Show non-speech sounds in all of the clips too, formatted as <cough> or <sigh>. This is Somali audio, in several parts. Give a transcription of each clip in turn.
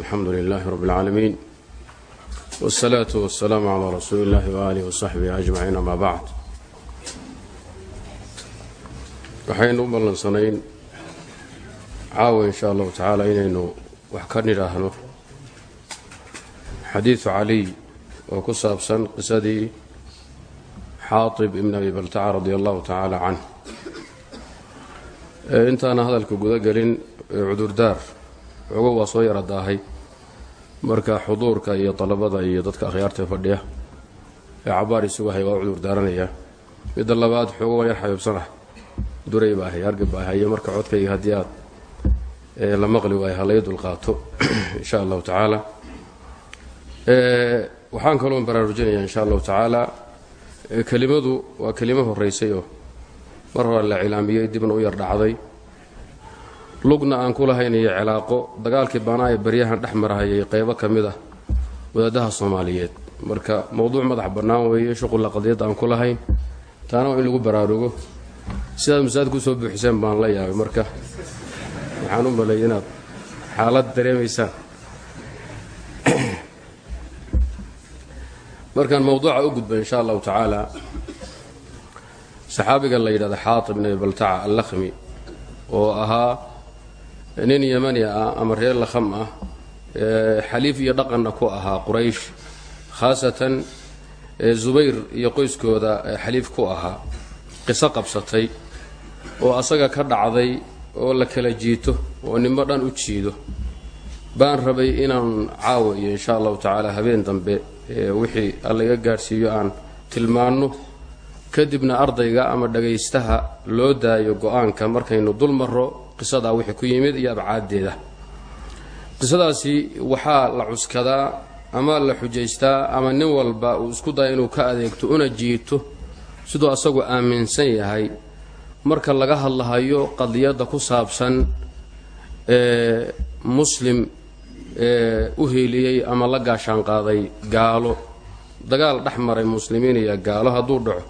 alxamdu lilaahi rabi اlcaalamiin wاsalaatu wasalaamu calaa rasuuli illahi waaalihi wasaxbihi ajmaciin amaa bacd waxaynu u ballansanayn caawa in sha allahu tacaala inaynu wax ka nidhaahno. Xadiidu caliy oo ku saabsan qisadii xaatib ibn abi baltaca radi allahu tacaala canh intaana hadalka guda gelin cudurdaar ogo waa soo yara daahay marka xuduurka iyo dalabada iyo dadka akhyaarta fadhiya ee cabaar isugu waa u cudur daaranayaa midda labaad xoogo yar xabiibsanah duray baa ahay hargab baa ahayo marka codkayga haddii aad la maqli waayo halay dulqaato <clears throat> insha allahu tacaala. Waxaan kaloo baraarujinayaa insha allahu tacaala kelimadu waa kelimo horeysay oo mar hore la cilaamiyey dibna u yar dhacday lugna aan ku lahayn iyo cilaaqo dagaalkii baanaa ee baryahan dhex marahayay qaybo ka mid ah wadaadaha soomaaliyeed. Marka mowduuc madax bannaan weeye shuqulla qadiyadda aan ku lahayn taana waa in lagu baraarugo. Sidaad masaajidka u soo buuxiseen baan la yaabay. Marka waxaan u maleeyay inaad xaalad dareemaysaan. <clears throat> Markaan mowduuca u gudba insha allahu tacaala saxaabiga la yidhahda xaatib ibn abi baltaca allakhmi oo ahaa nin yemani ah ama reer lakham ah xaliif iyo dhaqanna ku ahaa quraysh khaasatan zubayr iyo qoyskooda xaliif ku ahaa qiso qabsatay oo asaga ka dhacday oo la kala jiito oo nimo dhan u jiido. Baan rabay inaan caawa iyo insha allahu tacaala habeen dambe wixii allaga gaadhsiiyo aan tilmaanno. Kadibna ardayga ama dhagaystaha loo daayo go'aanka markaynu dul marro qisadaa wixii ku yimid iyo abcaaddeeda. Qisadaasi waxaa la cuskadaa ama la xujaystaa ama nin walba uu isku daya inuu ka adeegto una jiito siduu asagu aaminsan yahay. Marka laga hadlahayo qadiyadda ku saabsan ee muslim ee u hiiliyey ama la gaashaan qaaday gaalo. Dagaal dhex maray muslimiin iyo gaalo hadduu dhaco.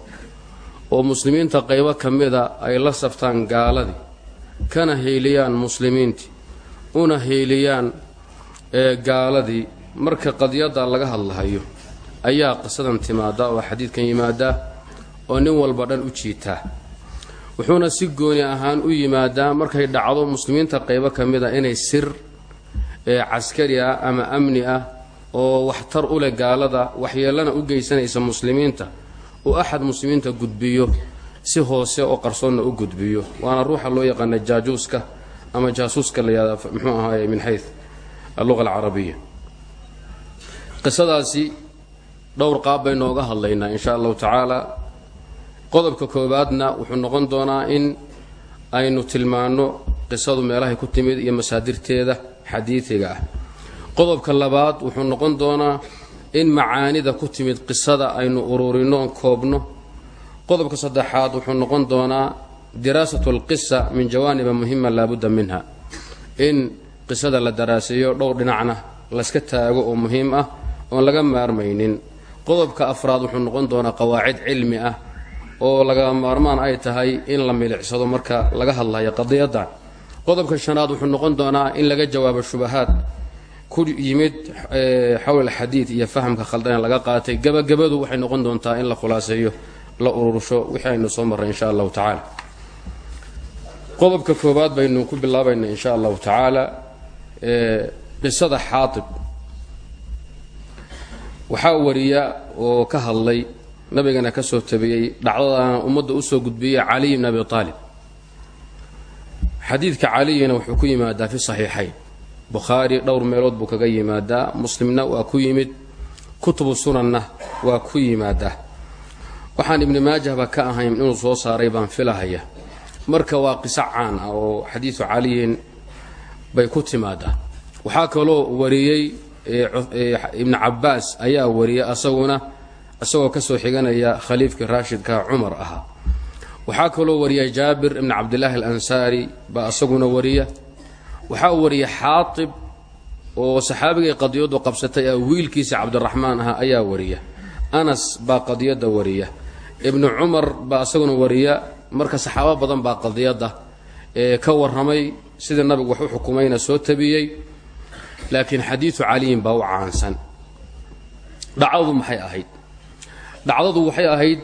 Oo muslimiinta qaybo ka mida ay la saftaan gaaladii kana hiiliyaan muslimiintii una hiiliyaan gaaladii. Marka qadiyadda laga hadlahayo ayaa qisadan timaada oo xadiidkan yimaadaa oo nin walba dhan u jiitaa wuxuuna si gooni ahaan u yimaadaa markay dhacdo muslimiinta qaybo ka mid a inay sir caskari ah ama amni ah oo waxtar u leh gaalada waxyeelana u geysanaysa muslimiinta. Uu axad muslimiinta gudbiyo si hoose oo qarsoonna u gudbiyo. Waana ruuxa loo yaqaana jaajuuska ama jaasuuska la yihahda muxuu ahaaye min xayu alluqa alcarabiya. Qisadaasi dhowr qaab baynu oga hadlaynaa insha allahu tacaala. Qodobka koowaadna wuxuu noqon doonaa in aynu tilmaanno qisadu meelahay ku timid iyo masaadirteeda xadiidiga ah. Qodobka labaad wuxuu noqon doonaa in macaanida ku timid qisada aynu ururinno koobno qodobka saddexaad wuxuu noqon doonaa diraasatu alqisa min jawaaniba muhima laabudda minha. In qisada la daraaseeyo dhowr dhinacna layska taago oo muhiim ah oon laga maarmaynin. Qodobka afraad wuxuu noqon doonaa qawaacid cilmi ah oo laga maarmaan ay tahay in la milicsado marka laga hadlayo qadiyaddan qodobka shanaad wuxuu noqon doonaa in laga jawaabo shubahaad. Ku yimid xawl alxadiid iyo fahamka khaldan laga qaatay. Gebagabadu waxay noqon doontaa in la khulaaseeyo la urursho wixii aynu soo marray insha allahu tacaala. Qodobka koowaad baynu ku bilaabayna insha allahu tacaala qisada xaatib. Waxaa wariya oo ka hadlay nabigana ka soo tabiyey dhacdadaana ummadda u soo gudbiyey caliy bn abi aalib xadiidka caliyina wuxuu ku yimaadaa fi saxiixayn. Bukhaari dhowr meelood buu kaga yimaadaa muslimna waa ku yimid kutubu sunanna waa ku yimaadaa waxaan ibni maajahba ka ahayn inuu soo saaray baan filahaya. Marka waa qiso caan ah oo xadiidu caliyin bay ku timaadaa. Waxaa kaloo wariyey ibnu cabaas ayaa wariyay asaguna isagoo ka soo xiganaya khaliifkii raashidka cumar ahaa. Waxaa kaloo wariya jaabir ibni cabdilaahi alansaari baa isaguna wariya. Waxaa wariya xaatib oo saxaabigay qadiyadu qabsatay ee wiilkiisa cabdiraxmaan ahaa ayaa wariya anas baa qadiyadda wariya. Ibnu cumar baa isaguna wariya. Marka saxaabo badan baa qadiyadda ee ka warramay sidii nabigu wax u xukumayna soo tabiyey. Laakiin xadiidu caliyin baa u caansan. Dhacdadu maxay ahayd? Dhacdadu waxay ahayd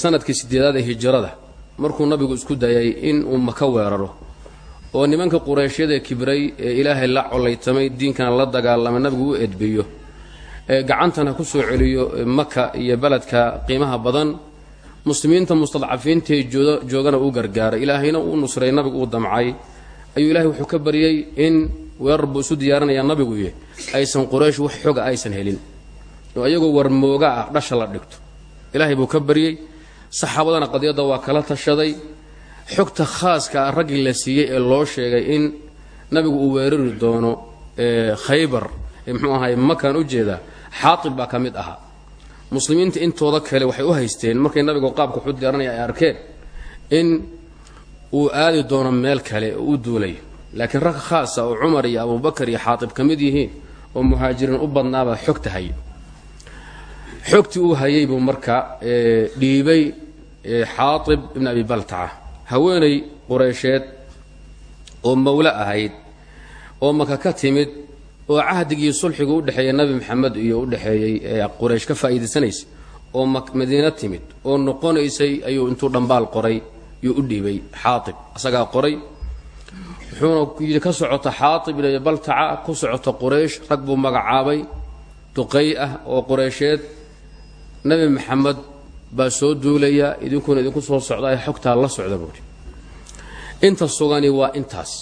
sannadkii sideedaad ee hijrada. Markuu nabigu isku dayay in uu maka weeraro. Oo nimanka qureyshyada kibray ee ilaahay la colaytamay diinkana la dagaalamay nabigu u edbiyo gacantana ku soo celiyo maka iyo beledka qiimaha badan muslimiinta mustadcafiintaee joogana uu gargaaray. Ilaahayna uu nusray nabigu uu damcay. Ayuu ilahay wuxuu ka baryey in weerar buu isu diyaarinayaa nabiguye aysan quraysh wax xoga aysan helin. Oo ayagoo warmooga ah dhasha la dhigto. Ilaahay buu ka baryey saxaabadana qadiyadda waa kala tashaday. Xogta khaaska ah raggii la siiyey ee loo sheegay in nabigu uu weerari doono khaybar muxuu ahay makaan u jeedaa xaatib baa ka mid ahaa muslimiinta intooda kale waxay u haysteen markay nabigu qaabka waxu diyaaranaya ay arkeen in uu aadi doono meel kale oo u duulayo. Laakiin rag khaasa oo cumar iyo abubakar iyo xaatib ka mid yihiin oo muhaajiriin u badnaabaa xogta hayay. Xogtii uu hayay buu marka dhiibay xaatib ibn abi baltaca. Haweenay qureysheed oo mawlo ahayd oo maka ka timid oo cahdigii sulxigu u dhexeeyey nabi maxamed iyo u dhexeeyey quraysh ka faa'iidaysanaysa oo madiino timid oo noqonaysay ayuu intuu dhambaal qoray yuu u dhiibay xaatib. Asagaa qoray wuxuuna yidhi ka socota xaatib abi baltaca ku socota quraysh rag buu magacaabay duqay ah oo qureysheed nabi maxamed baa soo duulaya idinkuna idinku soo socda ee xogtaa la socda buuri inta sugani waa intaas.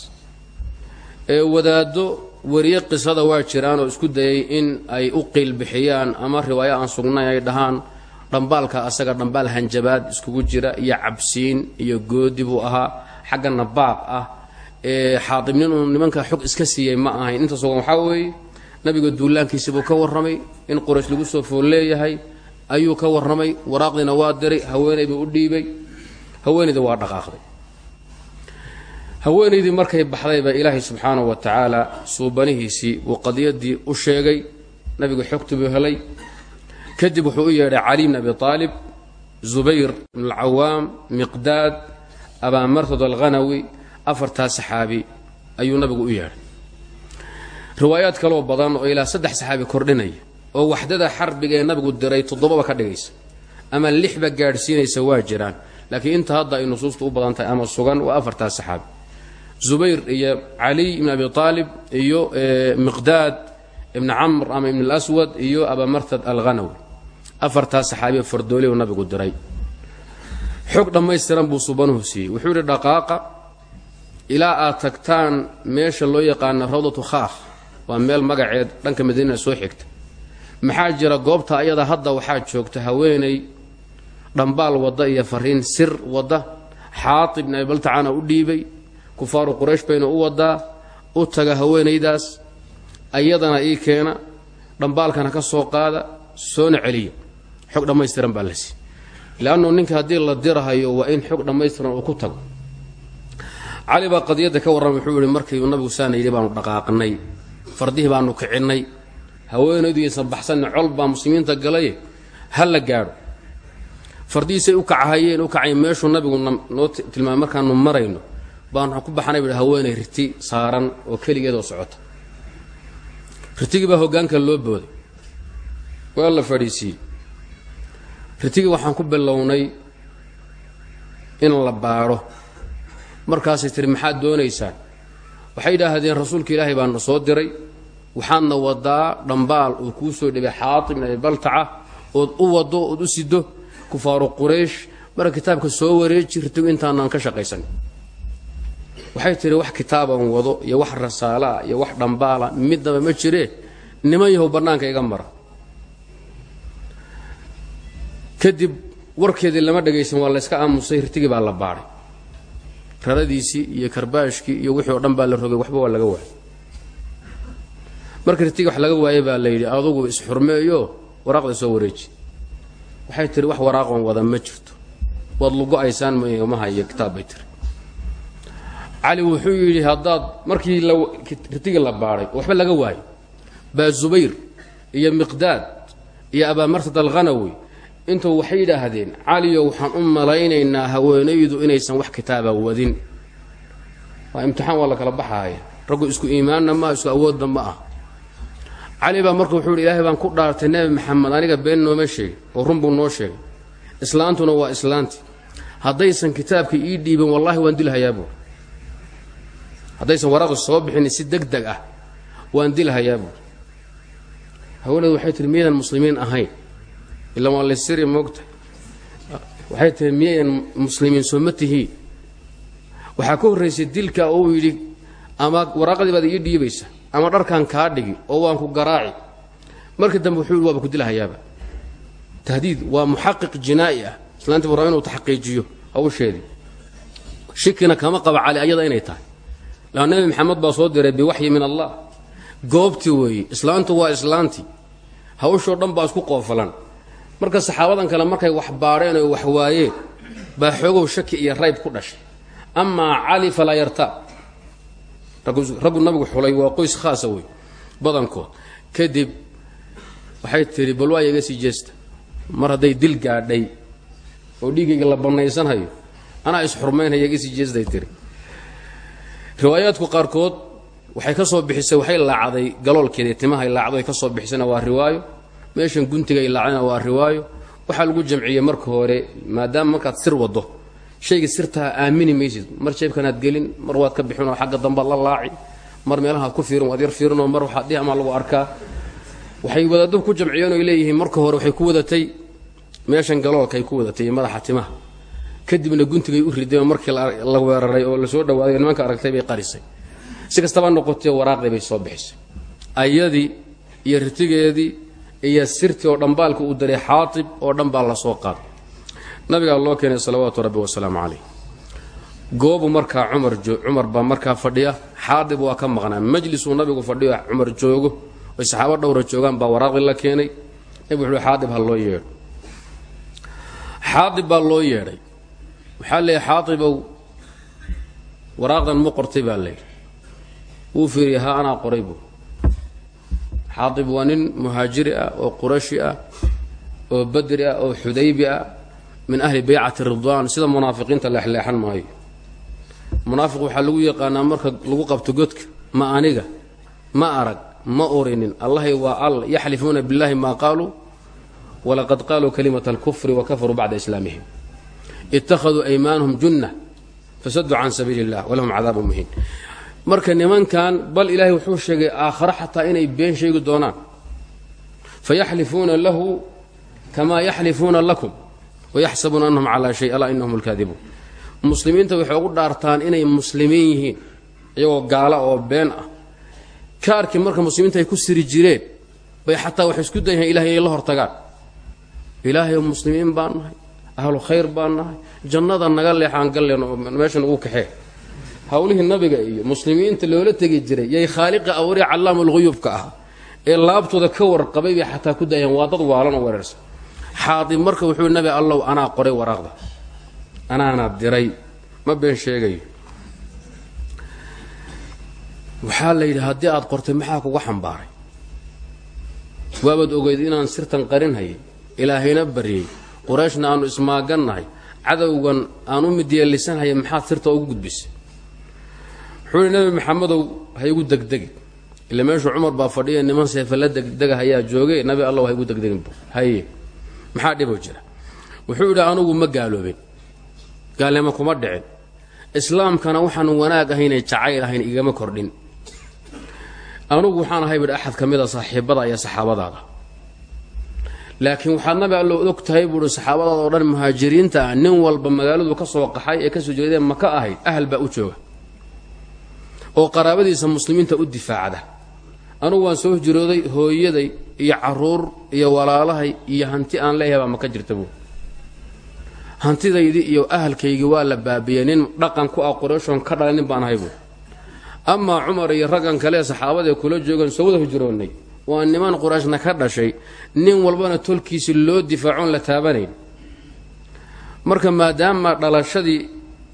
Ee wadaaddo wariye qisada waa jiraan oo isku dayay in ay u qiil bixiyaan ama riwaayo aan sugnayn ay dhahaan dhambaalka asaga dhambaal hanjabaad iskugu jira iyo cabsiin iyo goodi buu ahaa xaggana baaq ah ee xaadibnin uu nimanka xog iska siiyey ma ahayn. Inta sugan waxaa weeye nabiga duulaankiisi buu ka warramay in quraysh lagu soo fool leeyahay ayuu ka warramay waraaqdiina waa diray haweenay buu u dhiibay haweenayda waa dhaqaaqday haweenaydii markay baxdayba ilaahay subxaanahu wa tacaala suubanihiisii uu qadiyadii u sheegay nabigu xogti buu helay. Kadib wuxuu u yeedhay cali bn abi aalib zubayr bn alcawaam miqdaad abaa martad alghanawi afartaa saxaabi ayuu nabigu u yeedhay. Riwaayaad kaloo badan oo ilaa saddex saxaabi kordhinaya oo waxdada xarbiga ee nabigu diray toddobaba ka dhigaysa ama lixba gaadhsiinaysa waa jiraan. Laakiin inta hadda ay nusuustu u badan tahay ama sugan waa afartaa saxaabi zubayr iyo caliy ibn abi aalib iyo miqdaad ibn camr ama ibn اlaswad iyo abamartad alghanawi. Afartaa saxaabiya fardooliu nabigu diray. Xog dhammaystiran buu subanuhu siiyey. Wuxuu yidhi dhaqaaqa ilaa aad tagtaan meesha loo yaqaana rawdatu khaakh waa meel magaceed dhanka madiinana soo xigta. Maxaa jira goobta ayada hadda waxaa joogta haweeney dhambaal wadda iyo fariin sir wadda xaatib ibn abi baltacana u dhiibay kufaaru quraysh bayna u wadaa u taga haweenaydaas ayadana ii keena dhambaalkana ka soo qaada soona celiya xog dhammaystiran baa la sii leannu ninka haddii la dirahayo waa in xog dhammaystiran uu ku tago. Cali baa qadiyadda ka warramay wuxuu yihi markiiu nabigu saana yidhi baanu dhaqaaqnay fardihii baanu kicinnay haweenaydu yaysan baxsanna col baa muslimiinta galay ha la gaadho. Fardihiisay u kachayeen u kacay meeshuu nabigu noo tilmaamay markaanu marayno baan waxaan ku baxanay bu haweenay riti saaran oo keligeed oo socota. Ritigii baa hoggaanka loo booday. Waa la fadhiisiiyey. Ritigii waxaan ku bilownay in la baadho. Markaasay tiri maxaad doonaysaan? Waxay yidhaahdeen rasuulka ilaahay baana soo diray. Waxaadna wadaa dhambaal uu kuu soo dhibay ibn abi baltaca ood u wado ood u sido kufaaru quraysh. Marka kitaabka soo wareeji ritigu intaanaan ka shaqaysan waxay tihi wax kitaaban wado iyo wax rasaalaa iyo wax dhambaala midnaba ma jiree niman yahow bannaanka iga mara. Kadib warkeedii lama dhagaysan waa layska aamusay ritigii baa la baadhay raradiisii iyo karbaashkii iyo wixii o dhan baa la rogay waxba waa laga waayay. Marka ritigii wax laga waayay baa la yidhi adugu isxurmeeyo waraaqda soo wareeji. Waxay tihi wax waraaqon wada ma jirto. Waad lugo-aysaan ma hayo kitaab bay tiri cali wuxuu yidhi haddaad markii ritigii la baadhay waxba laga waayo. Baa zubayr iyo miqdaad iyo abaamartad alghanawi intuu waxay yidhaahdeen caliyo waxaan u malaynaynaa haweenaydu inaysan wax kitaaba wadin. Waa imtixaan waa la kala baxaaya raggu isku iimaanna maaha isku awoodna ma ah. Cali baa marka wuxuu yidhi ilaahay baan ku dhaartay nebi maxamed aniga been nooma sheegin oo run buu noo sheegay. Islaantuna waa islaanti haddaysan kitaabka ii dhiibin wallaahi waan dilhayaa buur haddaysan waraaqi soo bixin si deg deg ah waan dilhayaa buur haweeneed waxay tihi miyaydan muslimiin ahayn. Ila waa laysiri moogta waxay tihi miyaydan muslimiin soo ma tihiin waxaa ka horraysay dilka uu yidhi ama waraaqadii baad ii dhiibaysa ama dharkan kaa dhigi oo waan ku garaaci. Markii dambe wuxuu yidhi waaba ku dilahayaaba tahdiid waa muxaqiq jinaa'i ah. Islaantii buu raba inuu taxqiijiyo hawsheedii. Shikina kama qaba cali ayada inay tahay laa nebi maxamed baa soo diray biwaxyi min allah. Goobtii weeye islaantu waa islaantii hawshoo dhan baa isku qoofalan. Marka saxaabadan kale markay wax baadheen oo wax waayeen baa xoogow shaki iyo rayb ku dhashay. Amaa cali falaa yartaab raggu nabigu xulay waa qoys khaasa wey badankood. Kadib waxay tidhi bal waa iga sii jeesta. Mar hadday dil gaadhay oo dhiigayga la bannaysanhayo anaa isxurmaynhaya iga sii jeestay tiri riwaayaadku qaarkood waxay ka soo bixisay waxay laacday galoolkeeda timahay laacdo ay ka soo bixisayna waa riwaayo. Meeshan guntigay laacdayna waa riwaayo. Waxaa lagu jamciyey marka hore maadaama markaad sir waddo shayga sirtaa aamini maysid. Mar jeebkanaad gelin mar waad ka bixinoo xagga dambaad la laaci. Mar meelahaad ku fiirin waad yar fiirinoo mar waxaad dhihi amaa lagu arkaa. Waxay wadaadduhu ku jamciyeen oy leeyihiin marka hore waxay ku wadatay meeshan galoolkaay ku wadatay madaxa timaha kadibna guntigay u rideen markii la weeraray oo la soo dhawaaday nimanka aragtay bay qarisay. Si kastaba noqotay waraaqdii bay soo bixisay. Ayadii iyo ritigeedii iyo sirtii oo dhambaalka uu daray xaatib oo dhan baa la qaaday. Nabigaa loo keenay salawaatu rabbi wasalaamu calayh. Goobu markaa cumar cumar baa markaa fadhiya. Xaadib waa ka maqnaa. Majlisuu nabigu fadhiyo cumar joogo. Oy saxaabo dhowra joogaan baa waraaqdii la keenay. Nabigu wuxuu xaadib ha loo yeedho. Xaadib baa loo yeedhay waxaa leeyahy xaadibow waraaqdan mu qortay baa layidhi wuu fiiriya haa anaa qoray buu. Xaadib waa nin muhaajiri ah oo qurashi ah oo badri ah oo xudaybi ah min ahli baycati ridwaan. Sida munaafiqiinta leexleexan maayo. Munaafiq waxaa lagu yaqaanaa marka lagu qabto godka ma aniga ma arag ma orinin allahay waa all yaxlifuuna billahi maa qaaluu walaqad qaaluu kalimata alkufri wa kafaruu bacda islaamihim ittakhaduu aymaanahum junna fasaduu can sabiili illah walahum cadaabu muhiin marka nimankan bal ilaahay wuxuu sheegay aakhare xataa inay been sheegi doonaan fayaxlifuuna lahu kamaa yaxlifuuna lakum wayaxsabuuna annahum calaa shay alaa inahum lkaadibuun muslimiinta waxay ugu dhaartaan inay muslimiin yihiin iyagoo gaala oo been ah kaarkii marka muslimiinta ay ku siri jireen bay xataa waxay isku dayahan ilahay inay la hortagaan ilaahay muslimiin ahlu khayr baan nahay. Jannada naga leexaan galleen oo meesha nagu kaxee. Howlihii nabiga iyo muslimiinta loola tegi jiray yay khaaliqi awriya callaamulhuyubka ah ee laabtooda ka warqabay bay xataa ku daayaan waa dad waalan oo wereersan xaadib marka wuxuu nabi allow anaa qoray waraaqda. Anaana diray. Ma been sheegayo. Waxaa la yidhi haddii aad qortay maxaa kuga xambaaray? Waabaad ogeyd inaan sirtan qarinhayay ilaahayna baryey qurayshna aanu ismaagannahay cadowgan aan u midyeelisanhaya maxaad sirta ugu gudbisay? Wuxuu yidhi nebi maxamedow ha igu degdegi. Ila meeshuu cumar baa fadhiya niman seefa la degdega hayaa joogay nabi allow ha igu degdegin haye. Maxaa dhiboo jira? Wuxuu yidhi anugu ma gaaloobin gaalnimo kuma dhicin. Islaamkana waxaan wanaag ahaynay jacayl ahayn igama kordhin. Anugu waxaan ahay bidhi axad ka mida saaxiibada iyo saxaabadaada laakiin waxaad nabi allo og tahay buuhi saxaabadaada oo dhan muhaajiriinta ah nin walba magaaladu ka soo qaxay ee ka soo jeedeen maka ahayd ahal baa u jooga. Oo qaraabadiisa muslimiinta u difaacda. Anugu waan soo hijrooday hooyaday iyo carruur iyo walaalahay iyo hanti aan leeyahay baa maka jirta buui hantidaydii iyo ahalkaygii waa la baabiyey nin dhaqan ku ah qurayshoon ka dhalay nin baan ahay buui amaa cumar iyo raggan kale saxaabadae kula joogan soo wada hijroonnay waa niman qurayshna ka dhashay nin walbana tolkiisi loo difaacoon la taabanayn. Marka maadaama dhalashadii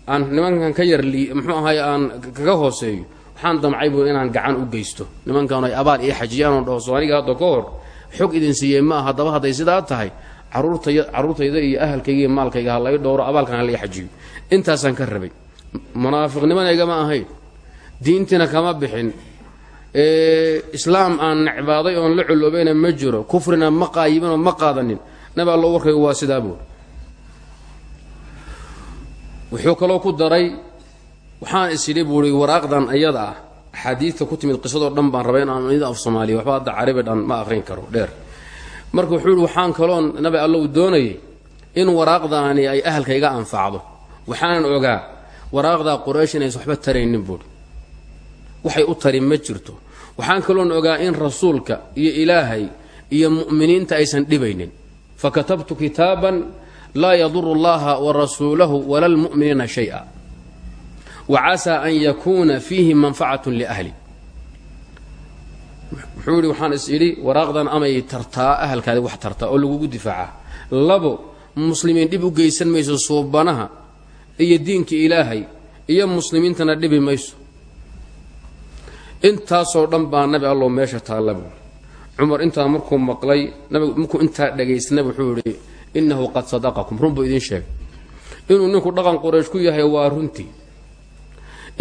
aan nimankan ka yar muxuu ahay aan kaga hooseeyo waxaan damcay buu inaan gacan u geysto. Nimankan ay abaal ii xajiyaan oo dhaho aniga hadda ka hor xog idin siiyey ma aha haddaba hadday sidaa tahay caruurtayda iyo ahalkayga iyo maalkayga ha lay dhowro abaalkan ha lai xajiyo. Intaasaan ka rabay. Munaafiqnimana igama ahayn. Diintiina kama bixin islaam aan necbaaday oon la coloobayna ma jiro. Kufrina ma qaayibinoo ma qaadanin. Nabi allo warkaygu waa sidaa buuri wuxuu kaloo ku daray waxaan is idhi buui waraaqdan ayada ah axaadiidta ku timid qisadoo dhan baan rabay inaan ida af soomaaliya waxba hadda carabi dhan ma aqrin karo. Dheer. Marka wuxuu yihi waxaan kaloon nabi allow doonayay in waraaqdaani ay ahalka iga anfacdo waxaanan ogaa waraaqdaa quraysh inays waxba taraynin buuri waxay u tari ma jirto. Waxaan kaloon ogaa in rasuulka iyo ilaahay iyo mu'miniinta aysan dhibaynin. Fa katabtu kitaaban laa yaduru allaha wa rasuulahu wala lmu'miniina shay-a. Wa casaa an yakuuna fiihi manfacatun liahli wuxuu yidhi waxaan is idhi waraaqdan amay tartaa ahalkaadi wax tartaa oo lagugu difaaca labo muslimiin dhib u geysan mayso suubanaha iyo diinka ilaahay iyo muslimiintana dhibi mayso intaasoo dhan baa nabi allow meesha taalla buui cumar intaa markuu maqlay nabigu markuu intaa dhagaysnaba wuxuu yidhi innahu qad sadaqakum. Run buu idiin sheegay. Inuu ninku dhaqan quraysh ku yahay waa runtii.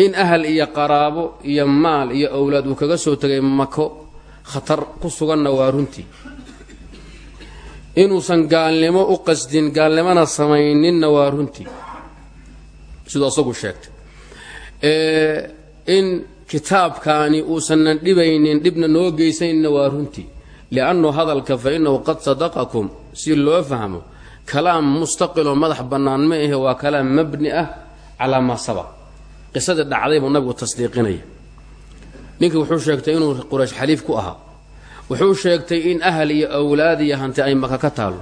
In ahal iyo qaraabo iyo maal iyo owlaad uu kaga soo tegay mako khatar ku suganna waa runtii. Inuusan gaalnimo u qasdin gaalnimona samayninna waa runtii. Siduu asagu sheegtay. In kitaabkaani uusanan dhibaynin dhibna noo geysanayna waa runtii. Liannu hadalka fa innahu qad sadaqakum si loo fahmo kalaam mustaqiloo madax bannaan ma ahe waa kalaam mabni ah calaa maa sabaq. Qisadii dhacday buu nabigu tasdiiqinaya. Ninkii wuxuu sheegtay inuu quraysh xaliif ku ahaa. Wuxuu sheegtay in ahal iyo awlaad iyo hanti ay maka ka taallo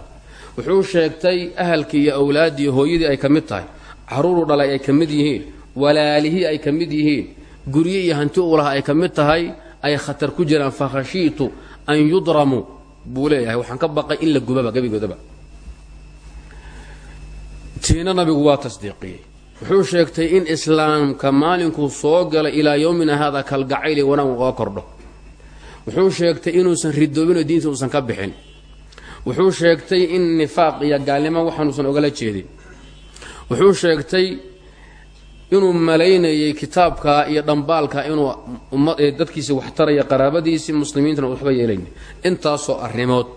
wuxuu sheegtay ahalkii iyo awlaaddii hooyadii ay ka mid tahay. Caruuru dhalay ay ka mid yihiin. Walaalihii ay ka mid yihiin gurye iyo hanti u laha ay ka mid tahay ay khatar ku jiraan fa khashiitu an yudramuu buu leeyahay waxaan ka baqay in la gubaba gebigoodaba. Tiina nabigu waa tasdiiqiyey. Wuxuu sheegtay in islaamka maalinkuu soo galay ilaa yowmina haada kalgacayli wanaag uga kordho. Wuxuu sheegtay inuusan ridoobinoo diinta uusan ka bixin. Wuxuu sheegtay in nifaaq iyo gaalnimo waxaanuusan ogala jeedin. Wuxuu sheegtay inuu malaynayay kitaabka iyo dhambaalka inuu dadkiisi waxtaraya qaraabadiisii muslimiintana waxba yeelayn. Intaasoo arrimood.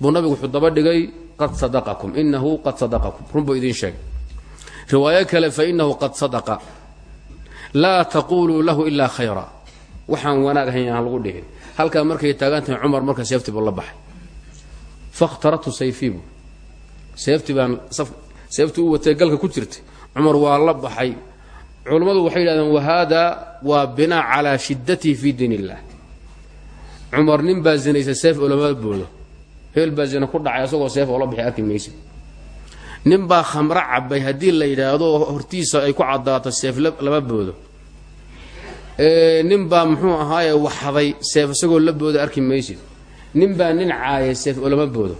Buu nabigu wuxuu daba dhigay qad sadaqakum inahu qad sadaqakum. Runbuu idiin sheegay. Riwaayo kale fa inahu qad sadaqa. Laa taquluu lahu ilaa khayra. Waxaan wanaag ahayn aan lagu dhihin. Halkaa markay taagan tahay cumar marka seeftii buu la baxay. Fakhtaratu sayfiibu seeftii seeftii u watay galka ku jirtay cumar waa la baxay. Culummadu waxay yidhahdeen wahaada waa binaa calaa shiddatihi fii diin illah cumar nin baa zinaysa seef olama boodo heel baa zina ku dhacay asagoo seef oola bixi arki maysa. Nin baa khamro cabay haddii la yidhaahdo hortiisa ay ku caddaato seef lama boodo. Nin baa muxuu ahaaye waxday seef isagoo la booda arki maysid nin baa nin caaya seef olama boodo.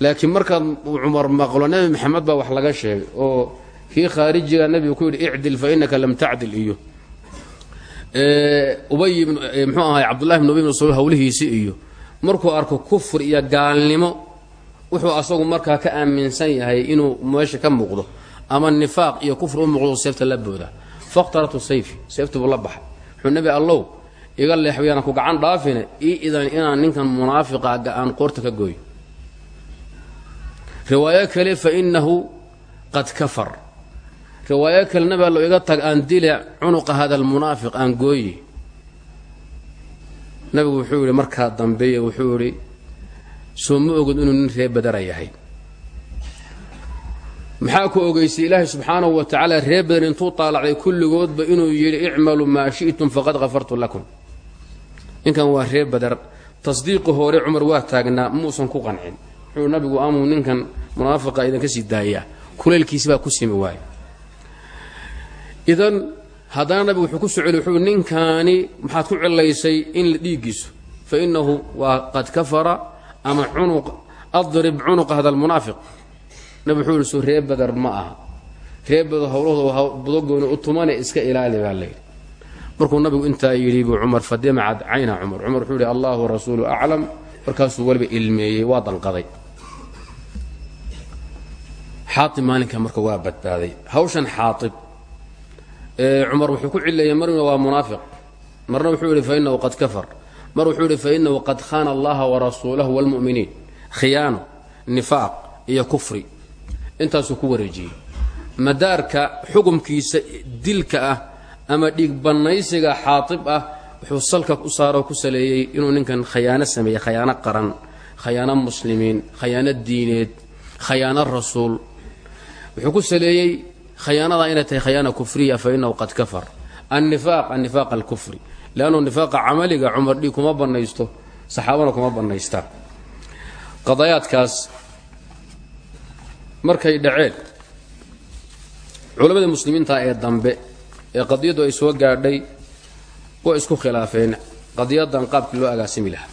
Laakiin markaad cumar maqlo nebi maxamed baa wax laga sheegay oo kii khaarijiga nabigu ku yidhi icdil fa inaka lam tacdil iyo ubay mxuu ahay cabdullahi bn ubay bn sal hawlihiisi iyo markuu arko kufr iyo gaalnimo wuxuu asagu markaa ka aaminsan yahay inuu meesha ka muuqdo ama nifaaq iyo kufr u muuqdo seefta la booda. Fakhtaratu sayfi seeftubu la baxay. Wuxuu nebi allow iga leexwayaan ku gacan dhaafine ii idan inaan ninkan munaafiqa aan qoorta ka gooyo. Riwaayo kale fa inahu qad kafar riwaayo kale nabi allow iga tag aan dile cunuqa hada almunaafiq aan gooye nabigu wuxuu yidhi markaa dambeeye wuxuu yidhi soo ma ogod inuu nin ree badara yahay. Maxaa ku ogeysay? Ilaahay subxaanahu wa tacaala ree badan intuu taalacday kulligoodba inuu yidhi icmaluu maa shi'tum faqad kafartu lakum. Ninkan waa ree badar. Tasdiiqi hore cumar waa taagnaa muusan ku qancin. Wuxuu nabigu amuu ninkan munaafiqa idinka sii daayaa. Kulaylkiisi baa ku simi waaya idan haddana nabigu wuxuu ku soo wuxuu ninkaani maxaad ku cilaysay in la dhiiggiisu. Fa innahu waa qad kafara ama cunuq adrib cunuqa hada almunaafiq nabi wuxuu soo ree badar ma aha. Ree badar howlahooda budagooni u tumane iska ilaali baa layidhi markuu nabigu intaa yidhi buu cumar fadimacad cayna cumar. Cumar wuxuu yihi allahu rasuulu aclam. Markaasuu weliba ilmeeyey waa danqaday. Xaaib maalinka marka waa badbaaday. Hawshan xaaib cumar wuxuu ku cileeyey marna waa munaafiq. Marna wuxuu yihi fainahu qad kafar. Mar wuxuu yihi fainahu qad khana allaha warasuulahu wاlmu'miniin khiyaano nifaaq iyo kufri. Intaasuu ku wareejiyey. Madaarka xukumkiisa dilka ah ama dhiig bannaysiga xaatib ah wuxuu salka u saaroo ku saleeyey inuu ninkan khayaano sameeyey khayaano qaran khayaano muslimiin khayaano diineed khayaano rasuul. Wuxuu ku saleeyey khayaanada inay tahay khayaana kufriya fa inahu qad kafar. Annifaaq annifaaq alkufri. Leannu nifaaqa camaliga cumar dhiig kuma bannaysto saxaabana kuma bannaystaan qadayaadkaas markay dhaceen culamadii muslimiinta ee dambe ee qadiyaddu ay soo gaadhay way isku khilaafeen. Qadiyadan qaabkii loo agaasimi lahaa.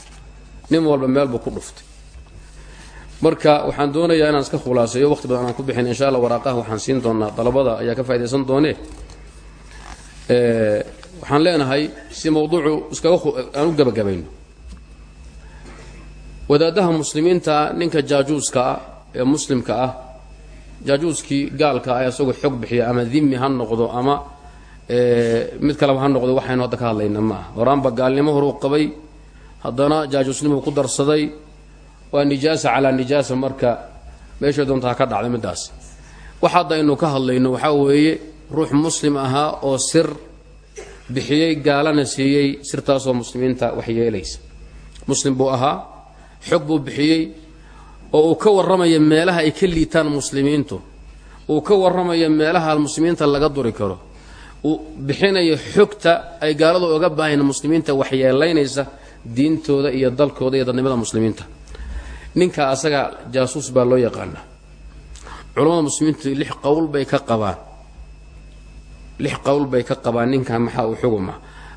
Nin walba meel buu ku dhuftay marka waxaan doonayaa inaan iska khulaaseeyo waqti badan aan ku bixin insha alla waraaqaha waxaan siin doonaa dalabada ayaa ka faa'idaysan doonee. Waxaan leenahay si mawduucu iskaga aan u gebagabayno wadaadaha muslimiinta ninka jaajuuska ah ee muslimka ah jaajuuskii gaalka ah isagoo xog bixiya ama dimi ha noqdo ama mid kaleba ha noqdo waxaynu hadda ka hadlayna ma horaanba gaalnimo horuu qabay haddana jaajuusnimuu ku darsaday waa nijaasa calaa nijaasa marka meeshay doonta ha ka dhacda middaas. Wax hadda aynu ka hadlayno waxaa weeye ruux muslim ahaa oo sir bixiyey gaalana siiyey sirtaasoo muslimiinta wax yeelaysa. Muslim buu ahaa xog buu bixiyey oo uu ka warramaya meelaha ay ka liitaan muslimiintu. Uu ka warramaya meelaha muslimiinta laga duri karo. Uu bixinayo xogta ay gaaladu oga baahayn muslimiinta waxyeelaynaysa diintooda iyo dalkooda iyo dadnimada muslimiinta ninka asaga jaasuus baa loo yaqaanaa. Culammada muslimiintu lix qowl bay ka qabaan. Lix qowl bay ka qabaan ninkan maxaa uu xuguma.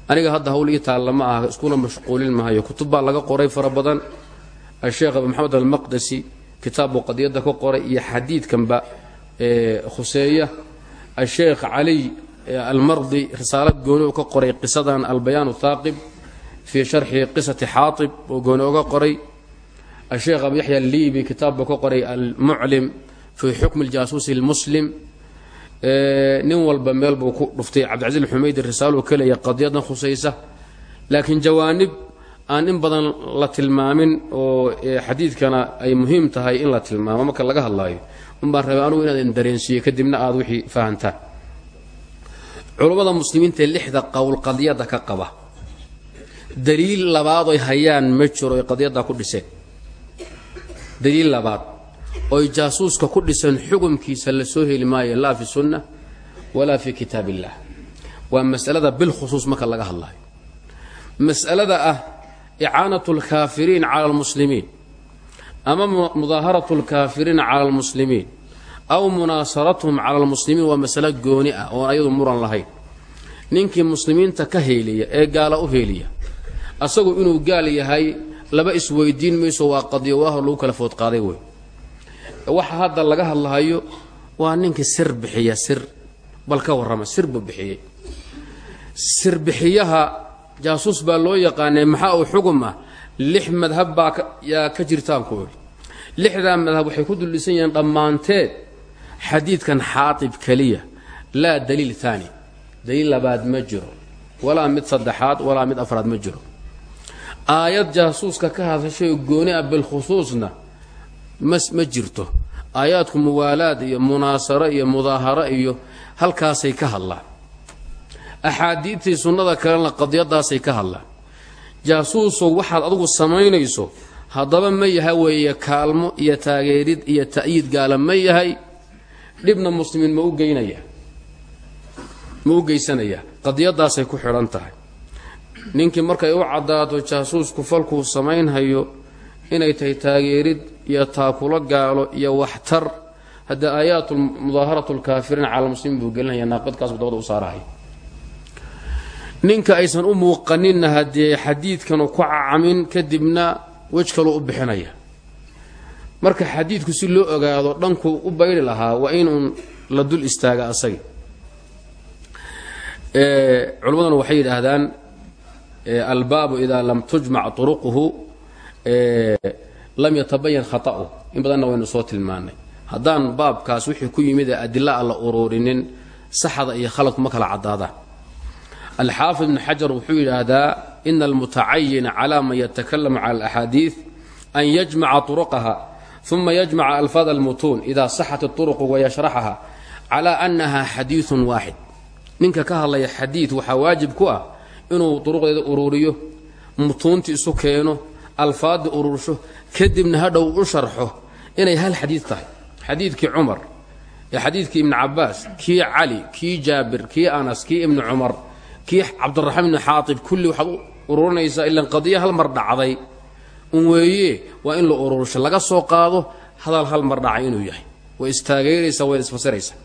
Aniga hadda hawl ii taalla ma aha iskuna mashquulin mahayo kutub baa laga qoray fara badan. Asheekh maxamed almaqdasi kitaab buu qadiyadda ka qoray iyo xadiidkanba khuseeya asheekh caliy almardi risaalad gooni ka qoray qisadan albayaan thaaqib fii sharxi qisati xaatib oo gooni uga qoray asheekh abu yaxya alliibi kitaab buu ka qoray almuclim fii xukmi aljaasuusi almuslim nin walba meel buu ku dhuftay cabdicasiis alxumaydi risaaluu ka leeya qadiyadan khusaysa laakiin jawaanib aan in badan la tilmaamin oo xadiidkana ay muhiim tahay in la tilmaamo marka laga hadlaayo unbaan rabay anugu inaad dareensiiyo kadibna aada wixii fahantaan culammada muslimiinta lixda qowl qadiyadda ka qaba daliil labaadoy hayaan ma jiro dhiseen daliil labaad oy jaasuuska ku dhisan xukumkiisa la soo heli maayo laa fi sunna walaa fi kitaab illah waa masalada bilkhusuus marka laga hadlaayo mas'alada ah icaanatu alkaafiriin cala almuslimiin ama mudaaharatu alkaafiriina cala almuslimiin aw munaasaratuhum cala almuslimiin waa masalo gooni ah oon ayadu muran lahayn. Ninkii muslimiinta ka heeliya ee gaala u heeliya asagu inuu gaal yahay laba isweydiin mayso waa qadiyo waahor lagu kala food qaaday wey. Waxa hadda laga hadlahayo waa ninkii sir bixiya sir bal ka warrama sir buu bixiyey. Sir bixiyaha jaasuus baa loo yaqaanay maxaa uu xugum ah lix madhab baa yaa ka jirtaan ku idhi lixdaa madhab waxay ku duldhisan yihiin dhammaanteed xadiidkan xaatib keliya laa daliil taani. Daliil labaad ma jiro walaa mid saddexaad walaa mid afraad ma jiro aayad jaasuuska ka hadashay gooni ah bilkhusuusna mas ma jirto. Aayaadku muwaalaad iyo munaasaro iyo mudaaharo iyo halkaasay ka hadlaan. Axaadiidtii sunnada kalena qadiyadaasay ka hadlaan. Jaasuusow waxaad adugu samaynayso haddaba ma yaha weeye kaalmo iyo taageerid iyo ta'yiid gaala ma yahay. Dhibna muslimiin ma u geynaya ma u geysanayaa qadiyadaasay ku xidhan tahay ninkii markay u caddaato jaasuusku falkuu samaynhayo inay tahay taageerid iyo taakulo gaalo iyo waxtar hadda aayaatu mudaaharatu lkaafiriin cala muslimiin buu gelinaya naaqidkaasbu dabada u saarahay ninka aysan u muuqaninna haddee xadiidkanu ku cacamin kadibna wej kaluu u bixinaya. Marka xadiidku si loo ogaado dhankuu u bayri lahaa waa inuun la dul istaaga asagi. Culimmaduna waxay yidhaahdaan albaabu idaa lam tujmac turuquhu lam yatabayan khata'u in badanna waynu soo tilmaanay haddaan baabkaas wixii ku yimid ee adila a la uruurinin saxda iyo khaladku ma kala caddaadaan. Alxaafid ibn xajar wuxuu yidhaahdaa ina almutacayina calaa man yatakalamu cala alaxaadiid an yajmaca turuqaha uma yajmaca alfaad almutuun idaa saxat اturuqu wayashraxaha calaa annaha xadiidun waaxid ninka ka hadlaya xadiid waxaa waajib ku ah inuu duruqdeeda uruuriyo mutuunti isu keeno alfaadda urursho kadibna hadhow u sharxo inay hal xadiid tahay. Xadiidkii cumar ee xadiidkii ibni cabaas kii cali kii jaabir kii anas kii ibni cumar kii cabdiraxmaan ibni xaatib kulli waxaad u ururinaysaa ilan qadiya hal mar dhacday. Un weeye waa in la urursho laga soo qaado hadal hal mar dhacay inuu yahay. Way istaageeraysaa wayna isfasiraysaa.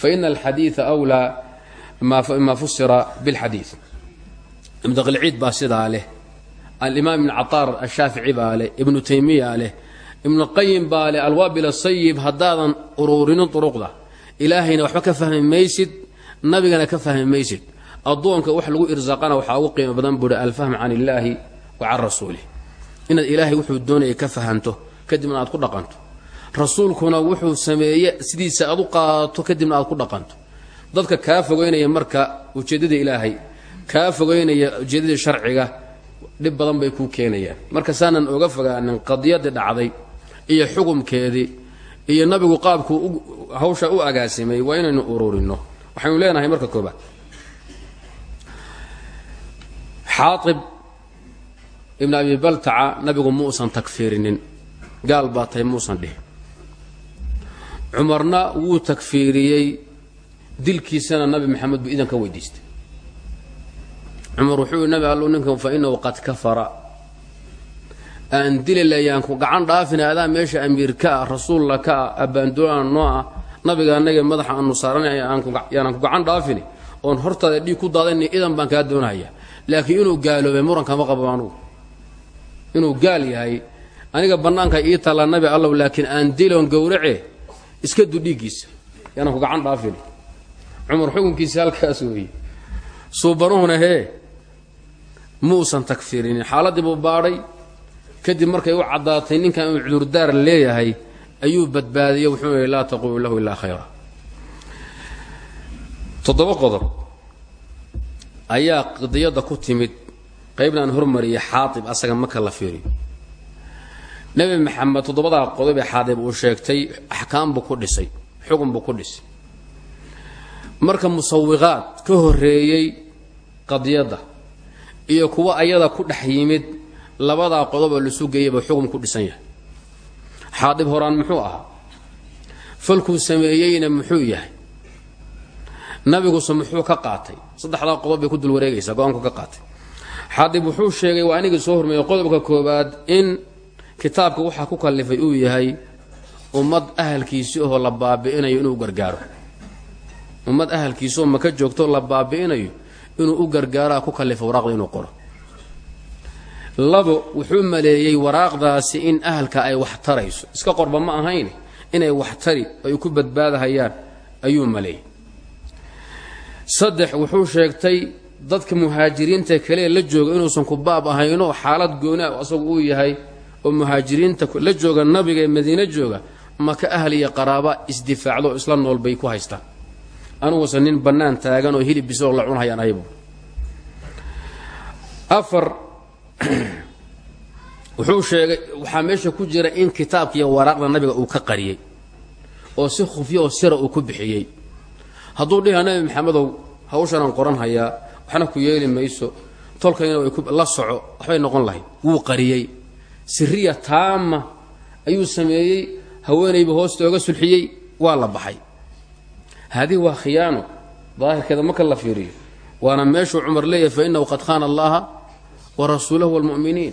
Fa ina alxadiida wlaa maa fusira bilxadiid ibn daqilciid baa sidaa leh. Alimaam ibn cataar ashaafici baa leh ibnu taymiya leh ibnu qayim baa leh alwaabil asayib haddaadan uruurinin duruqda ilaahayna waxba ka fahmi maysid nabigana ka fahmi maysid. Addoonka wax lagu irsaaqana waxaa ugu qiimo badan buuhi alfahm can illaahi wa can rasuulih inaad ilaahay wuxuu doonaya ka fahanto kadibna aad ku dhaqanto. Rasuulkuna wuxuu sameeye sidiisa aad u qaadato kadibna aad ku dhaqanto. Dadka kaa fogeynaya marka ujeeddada ilaahay kaa fogeynaya ujeeddadii sharciga dhib badan bay kuu keenayaan. Marka saanan oga fogaanin qadiyadii dhacday iyo xukumkeedii iyo nabigu qaabkuu hawsha u agaasimay waa inaynu ururinno waxaynu leenahay marka koobaad xaaib ibn abi baltaca nabigu muusan takfiirinin. Gaal baa tahay muusan dhihin. Cumarna wuu takfiiriyey dilkiisana nabi maxamed buu idan ka weydiistay cumar wuxuu nabi allu ninkan fa inahu qad kafara. Aan dili layaan ku gacan dhaafina adaa meesha amiirka ah rasuulla ka ah abbaandulaan noo ah nabiga annaga madaxa aanu saaranay yaanaan ku gacan dhaafini oon hortaada dhiig ku daadani idan baan kaa doonaya. Laakiin inuu gaaloobay murankama qabo anugu inuu gaal yahay. Aniga bannaanka ii tallaa nabi allow laakiin aan diloon gowrace iska du dhiiggiisa. Yaanaan ku gacan dhaafini cumar xukunkiisa halkaas weeye suubanuhuna hee muusan takfiirinin. Xaaladdii buu baadhay. Kadib markay u caddaatay ninkan inuu cudurdaar leeyahay ayuu badbaadiyey wuxuu yihi laa taquulu lahu ilaa khayra toddoba qodob ayaa qadiyadda ku timid qaybna aan xaatib asaga marka la fiiriyo nebi maxamed toddobadaa qodob ee xaadib uu sheegtay axkaam buu ku dhisay xukun buu ku dhisay. Marka musawiqaad ka horreeyey qadiyadda iyo kuwa ayada ku dhex yimid labadaa qodob oo lasu geeyayba xukun ku dhisan yahay. Xaadib horaan muxuu ahaa? Falkuu sameeyeyna muxuu yahay? Nabiguse muxuu ka qaatay. Saddexdaa qodob bay ku dul wareegaysaa go'aanku ka qaatay. Xaadib wuxuu sheegay waa anigii soo hormeeyey qodobka koowaad in kitaabka waxaa ku kallifay uu yahay ummad ahalkiisi oo la baabi'inayo inuu gargaaro. Ummad ahalkiisaoo maka joogto la baabi'inayo inuu u gargaaraa ku kallifa waraaqda inuu qoro. Labo wuxuu maleeyey waraaqdaasi in ahalka ay wax tarayso iska qorba ma ahayn inay wax tari ay ku badbaadahayaan ayuu maleeyey. Saddex wuxuu sheegtay dadka muhaajiriinta kale la jooga inuusan ku baab ahayno xaalad gooni ah asagu uu yahay oo muhaajiriinta la jooga nabiga ee madiine jooga maka ahal iyo qaraaba isdifaacdo isla nool bay ku haystaan anigusa nin bannaan taagan oo hilib bisoo la cunhayaan aybu afar <clears throat> wuxuu sheegay waxaa meesha ku jira in kitaabkiiyo waraaqda nabiga uu ka qariyey oo si khufyo oo sira uu ku bixiyey. Hadduu dhiha nabi maxamedow hawshanaan qoran hayaa waxna ku yeeli mayso tolkayna la soco waxbay noqon lahayd. Wuu qariyey. Siriya taama ayuu sameeyey haweenayba hoosta oga sulxiyey waa la baxay haadihi waa khiyaano daahirkeeda marka la fiiriyo waana meeshuu cumar leeyahay fa innahu qad khaana allaha wa rasuulahu walmu'miniin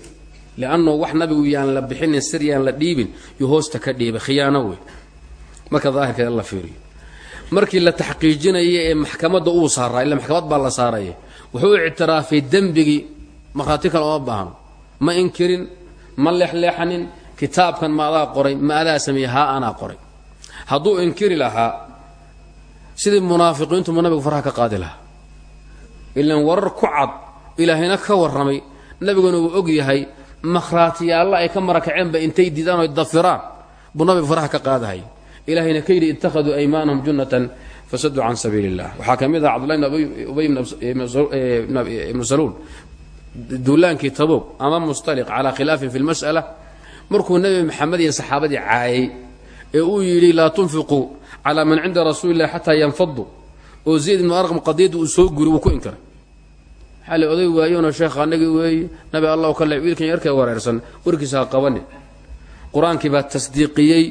liannahu wax nabigu yaan la bixinin sir yaan la dhiibin yuu hoosta ka dhiibay khiyaano wey marka daahirkeeda la fiiriyo markii la taxqiijinaya ee maxkamadda uu saaraa illa maxkamad baa la saaraya wuxuu ictiraafay dembigii markhaati kale ooma baahno ma inkirin ma leexleexanin kitaabkan ma adaa qoray ma adaa sameeye sidii munaafiqiintu mu nabigu farha ka qaadi lahaa. Ilaan warar ku cad ilaahayna ka warramay nabiguna uu og yahay makhraatiyaalla ay ka marakaceenba intay diidaan oy dafiraan buu nabigu faraha ka qaadahay. Ilaahayna ka yidhi ittakhaduu aymaanahum junnatan fasaduu can sabiili illah waxaa ka mid ah cabdullahi ubay ibnu saluul. Duulaankii tabuuq ama mustaliq calaa khilaafin fi lmas'ala markuu nebi maxamed iyo saxaabadii caayay ee uu yidhi laa tunfiquu calaa man cinda rasuuli illahi xataa yanfadu oo zayd ibnu arqam qadiyadda uu soo guri wuu ku inkaray waxaa la oday waayonoo sheekh annagii weeye nabi allah ka le wiilkan yarkee wareersan warkiisa ha qabani. Qur'aankii baa tasdiiqiyey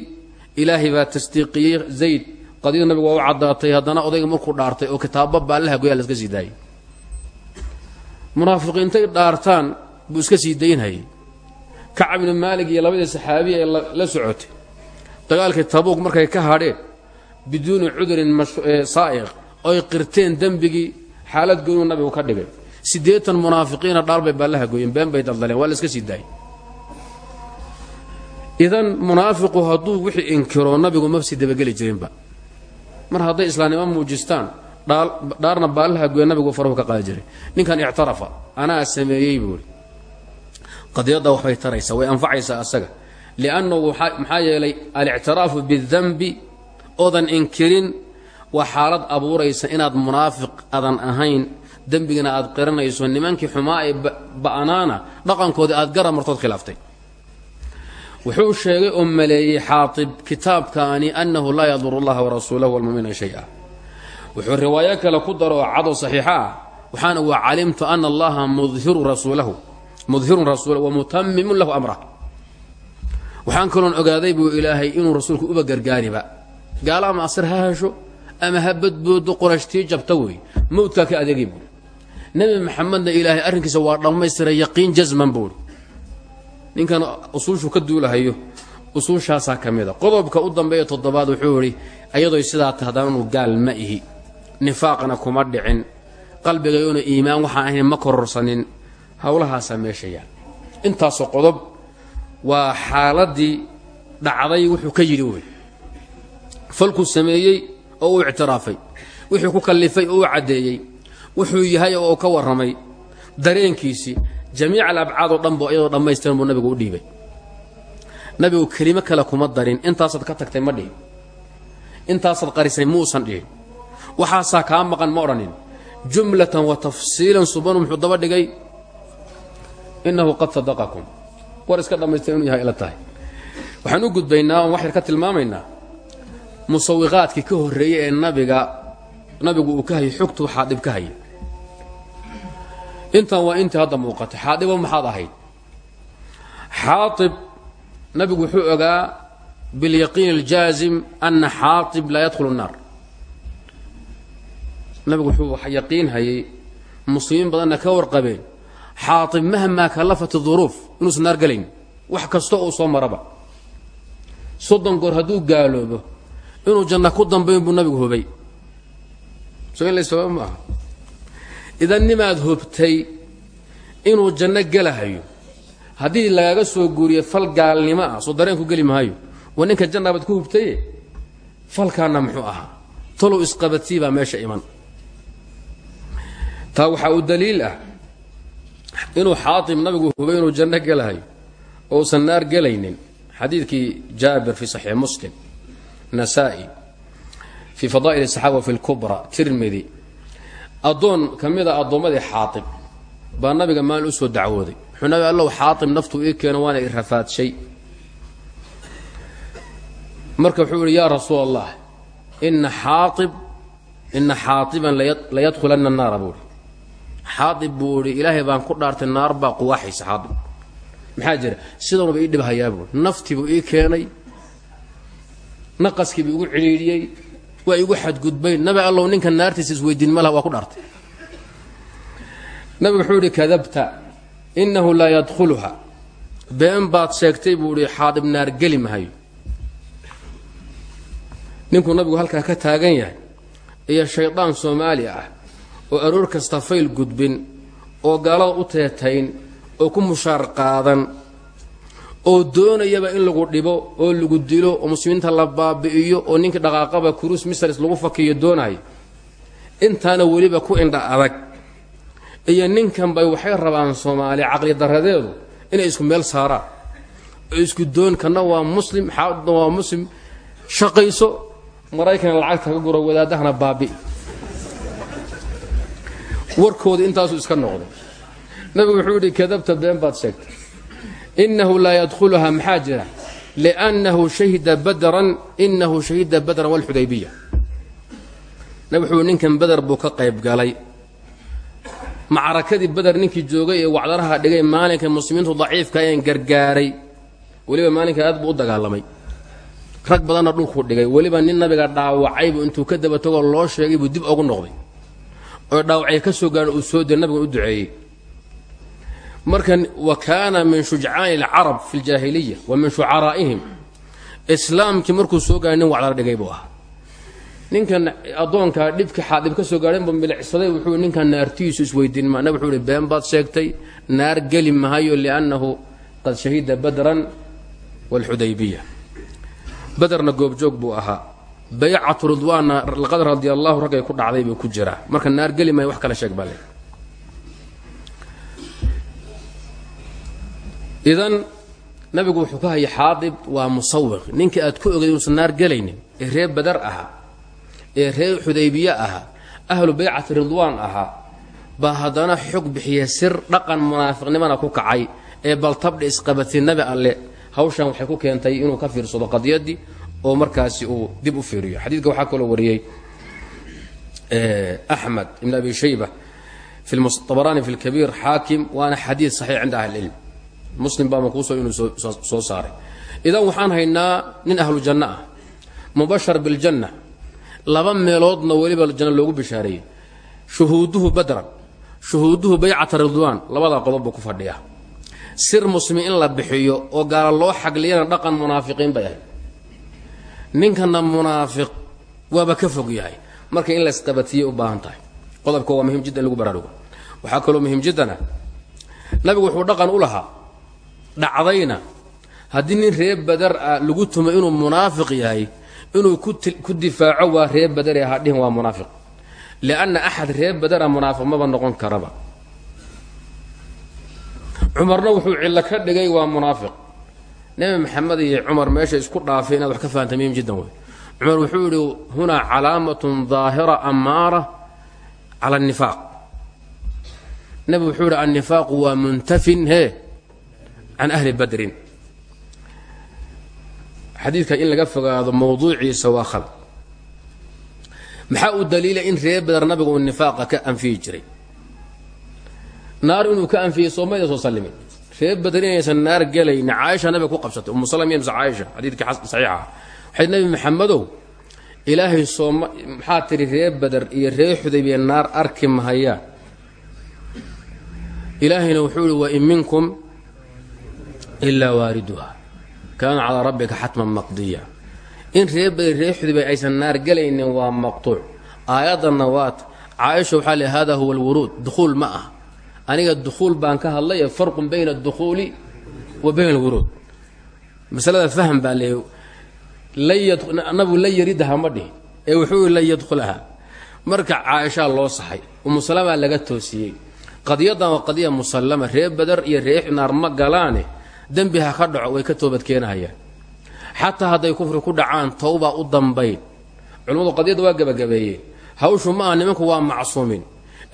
ilaahay baa tasdiiqiyey zayd. Qadiyadu nabigu waa u caddaatay haddana odayga markuu dhaartay oo kitaabba baallaha goyaa la iska sii daayay munaafiqiintay dhaartaan buu iska sii daynhayay kacab maalig iyo labadii saxaabiya ee la socotay. Dagaalkii tabuuq markay ka hadheen biduuni cudurin saa'iq oy qirteen dembigii xaalad goynuu nabigu ka dhigay. Siddeetan munaafiqiina dhaar bay baallaha gooyeen been bay daldaleen waa la iska sii daayay. Idan munaafiqu hadduu wixii inkiro nabigu mabsi dabageli jirinba mar hadday islaamnimo muujistaan dhaarna baallaha goya nabigu farahu ka qaadi jiray. Ninkan ictarafa anaa sameeyey buuhi qadiyadda waxbay taraysaa way anfacaysaa asaga. Maxaa yeelay alictiraafu bidanbi oodan inkirin waa xaalad abuuraysa inaad munaafiq adan ahayn dembigana aad qiranayso nimankii xumaa ee ba'naana dhaqankoodii aad gara martood khilaaftay. Wuxuu sheegay oo maleeyey xaatib kitaabkaani annahu laa yaduru allaha warasuulahu walmumina shay-a wuxuu riwaayo kale ku daro oo cado saxiixa ah waxaana waa calimtu ana allaha mudhiru rasuulahu mudhirun rasuulahu wa mutamimun lahu amrah waxaan kaloon ogaaday buu ilaahay inuu rasuulku uba gargaariba gaala ama asir ha hesho ama ha badboodo qorashtii jabta wey. Mawdkaa ka adeegay buui nebi maxamedna ilaahay arrinkiisa waa dhammaystiray yaqiin jasman buui ninkan usuushu ka duulahayo usuushaasaa ka mida qodobka u dambeeya toddobaad wuxuu idhi ayadoy sidaa ta haddana inu gaal ma ihi nifaaqna kuma dhicin qalbigayoona iimaan waxaan ahayn ma kororsanin. Howlahaasaa meesha yaal. Intaasoo qodob waa xaaladdii dhacday wuxuu ka yidhi wey falkuu sameeyey oo uu ictiraafay wuxuu ku kallifay oo uu caddeeyey wuxuu yahay oo ka warramay dareenkiisii. Jamiic alabcaad oo dhan bo iyadoo dhammaystiran buu nabigu u dhiibay. Nabigu kelimo kale kuma darin intaasaad ka tagtay ma dhihin. Intaasaad qarisay muusan dhihin. Waxaasaa kaa maqan ma odhanin jumlatan wa tafsiilan subanu muxuu daba dhigay innahu qad sadaqakum. War iska dhammaystir inuu yahay ila tahay. Waxaan u gudbaynaa wax yar ka tilmaamaynaa musawiqaadkii ka horreeyey ee nabiga nabigu uu ka hayay xogtu waxaa dhib ka haya intan waa intii hadda muuqatay xaadibo maxaad ahayd? Xaaib nabigu wuxuu ogaa bilyaqiin aljaazim ana xaaib laa yadkhulu الnaar nabigu wuxuu yaqiin hayay muslimiin badanna ka warqabeen xaaib mahmaa kalafat duruuf inuusan naar gelayn wax kasta uu soo maraba. Soddon goor hadduu gaaloobo inuu janna ku dambayn buu nabigu hubay. Soo in laysaba ma aha. Idan nimaad hubtay inuu janno gelahayo haddii lagaaga soo guuriye fal gaalnimo ah soo dareenku geli maayo waa ninka jannabaad ku hubtaye? Falkaana muxuu ahaa. Talow isqabatii baa meesha iman. Taa waxaa uu daliil ah inuu xaatim nabigu hubay inuu janno gelahayo ousan naar gelaynin. Xadiidkii jaabir fii saxiix muslim nasaa'i fii fadaa'il asaxaaba fi lkubra tirmidi addoon ka mida addoommadii xaaib baa nabiga maalin u soo dacwooday. Wuxuu nabi allow xaaib naftu ii keeno waana i rafaadshay. Marka wuxuu ihi yaa rasuul allah ina xaaib ina xaaiban layadkhulanna naara buuhi xaaib buu ihi ilaahay baan ku dhaartay naar baa quwaaxaysa xaaib maxaa jira? Sidanuba ii dhibhayaa buui naftiibuu ii keenay naqaskiibuu igu cidhiidhiyey waa igu xadgudbayn. Nabi allow ninka naartiisa isweydiin ma laha waa ku dhaartay. Nabigu wuxuu idhi kadabta innahu laa yadkhuluha. Been baad sheegtay buu idhi xaadib naar geli mahayo ninkuu nabigu halkaa ka taagan yahay iyo shaydaan soomaali ah oo aroor kasta fayl gudbin oo gaalada u teetayn oo ku mushaar qaadan oo doonayaba in lagu dhibo oo lagu dilo oo muslimiinta la baabi'iyo oo ninkii dhaqaaqaba kurus misrs lagu fakiyo doonayo intaana weliba ku indha adag. Iyo ninkan bay waxay rabaan soomaali caqli daradeedu inay isku meel saaraan. Oo isku doon kana waa muslim xaadna waa muslim. Shaqayso maraykana lacagta ka guro wadaadahana baabi. Warkooda intaasuu iska noqday. Nabigu wuxuu yidhi kadabta been baad sheegtay innahu laa yadkhuluhaa maxaa jira liannahu shahida badran inahu shahida badran walxudaybiya nabig wuxuu ninkan beder buu ka qayb galay macrakadii beder ninkii joogay ee wacdaraha dhigay maalinka muslimiintu daciifka ayaan gargaaray weliba maalinka aad buu u dagaalamay rag badanna dhulkuu dhigay weliba nin nabiga dhaawacaybu intuu ka daba tagoo loo sheegay buu dib ugu noqday oo dhaawacay ka soo gaadha uu soo dir nabiga u duceeyey marka wa kaana min shujcaani alcarab fi ljaahiliya wa min shucaraa'ihim islaamkii markuu soo gaadhay nin wacdar dhigay buu ahaa. Ninkan addoonkaa dhibki xaadib ka soo gaadhaynbu milicsaday wuxuu ninkan naartiisu isweydiinma nabig wuxuu ihi been baad sheegtay naar geli mahayo liannahu qad shahida badran waalxudaybiya baderna goobjoog buu ahaa. Baycatu ridwaanna laqad radia allahu raggay ku dhacday buu ku jiraa. Marka naar geli mahayo wax kala sheeg idan nabigu wuxuu ka hayay xaadib waa musawiq ninkii aad ku ogeyd inuusan naar gelaynin ee reer badar ahaa ee reer xudaybiye ahaa ahlu baycati ridwaan ahaa baa haddana xog bixiya sir dhaqan munaafiqnimana ku kacay ee baltabdhi isqabatay nabi alle. Hawshan waxay ku keentay inuu ka fiirsado qadiyadii oo markaasi uu dib u fiiriyo. Xadiidka waxaa kaloo wariyey axmed ibn abi shayba abaraani fi lkabiir xaakim waana xadiid saxiix cinda ahli ilm muslim baama kuusoo inuu soo saaray. Idan waxaan haynaa nin ahlu janno ah mubashar biljanna laba meeloodna weliba janno loogu bishaareeyey shuhuuduhu badran shuhuuduhu baycata ridwaan labadaa qodob buu ku fadhiya sir muslimiin in la bixiyo oo gaala loo xagliyana dhaqan munaafiqiin bay ahayd. Ninkana munaafiq waaba ka fog yahay. Marka in laysqabatiyay u baahan tahay. Qodobka waa muhiim jiddan lagu baraarugo. Waxaa kaloo muhiim jiddana nabigu wuxuu dhaqan u lahaa dhacdayna. Haddii nin reer badar ah lagu tumo inuu munaafiq yahay inuu ku difaaco waa reer badare ahaa dhihin waa munaafiq. Lianna axad reer badara munaafiq maba noqon karaba. Cumarna wuxuu cillo ka dhigay waa munaafiq. Nebi maxamed iyo cumar meesha isku dhaafay inaad wax ka fahamta muhiim jiddan wey cumar wuxuu yidhi hunaa calaamatun daahira amaara cala annifaaq nebi wuxuu yidhi annifaaqu waa muntafin hee can ahli badrin xadiidka in laga fogaado mowduuciisa waa khalad maxaa uu daliila in reer badar nabigu uu nifaaqa ka anfiyi jiray naar inuu ka anfiyey soomayda soo sallimin reer badar inaysan naar gelayni caaisha nabiga ku qabsatay umu salm iyo mse caaisha xadiidkii saxiixa waxay nebi maxamedow ilaahay sooma maxaa tidhi reer badar iyo reer xudaybiya naar ilaa waariduha kaana calaa rabbika xatman maqdiya in badar reer xudaybiya aysan naar gelaynin waa maqtuuc aayaddanna waat caaisha waxaa hada huwa alwuruud dukhuul ma ah aniga dukhuul baan ka hadlay farqun bayna adukhuuli wa bayna alwuruud masalada fahm baa le nabigu lan yaridaha ma dhihin ee wuxuu lan yadkhulaha marka caaishaa loo saxay umusalama laga toosiyey qadiyadan waa qadiya musallama reer badar iyo reer naar ma galaane dembi ha ka dhaco way ka toobadkeenahayaan xataa hadday kufri ku dhacaan towbaa u dambayn. Culimmadu qadiyadda waa gebagabeeyeen hawshu ma aha nimanku waa macsuumin.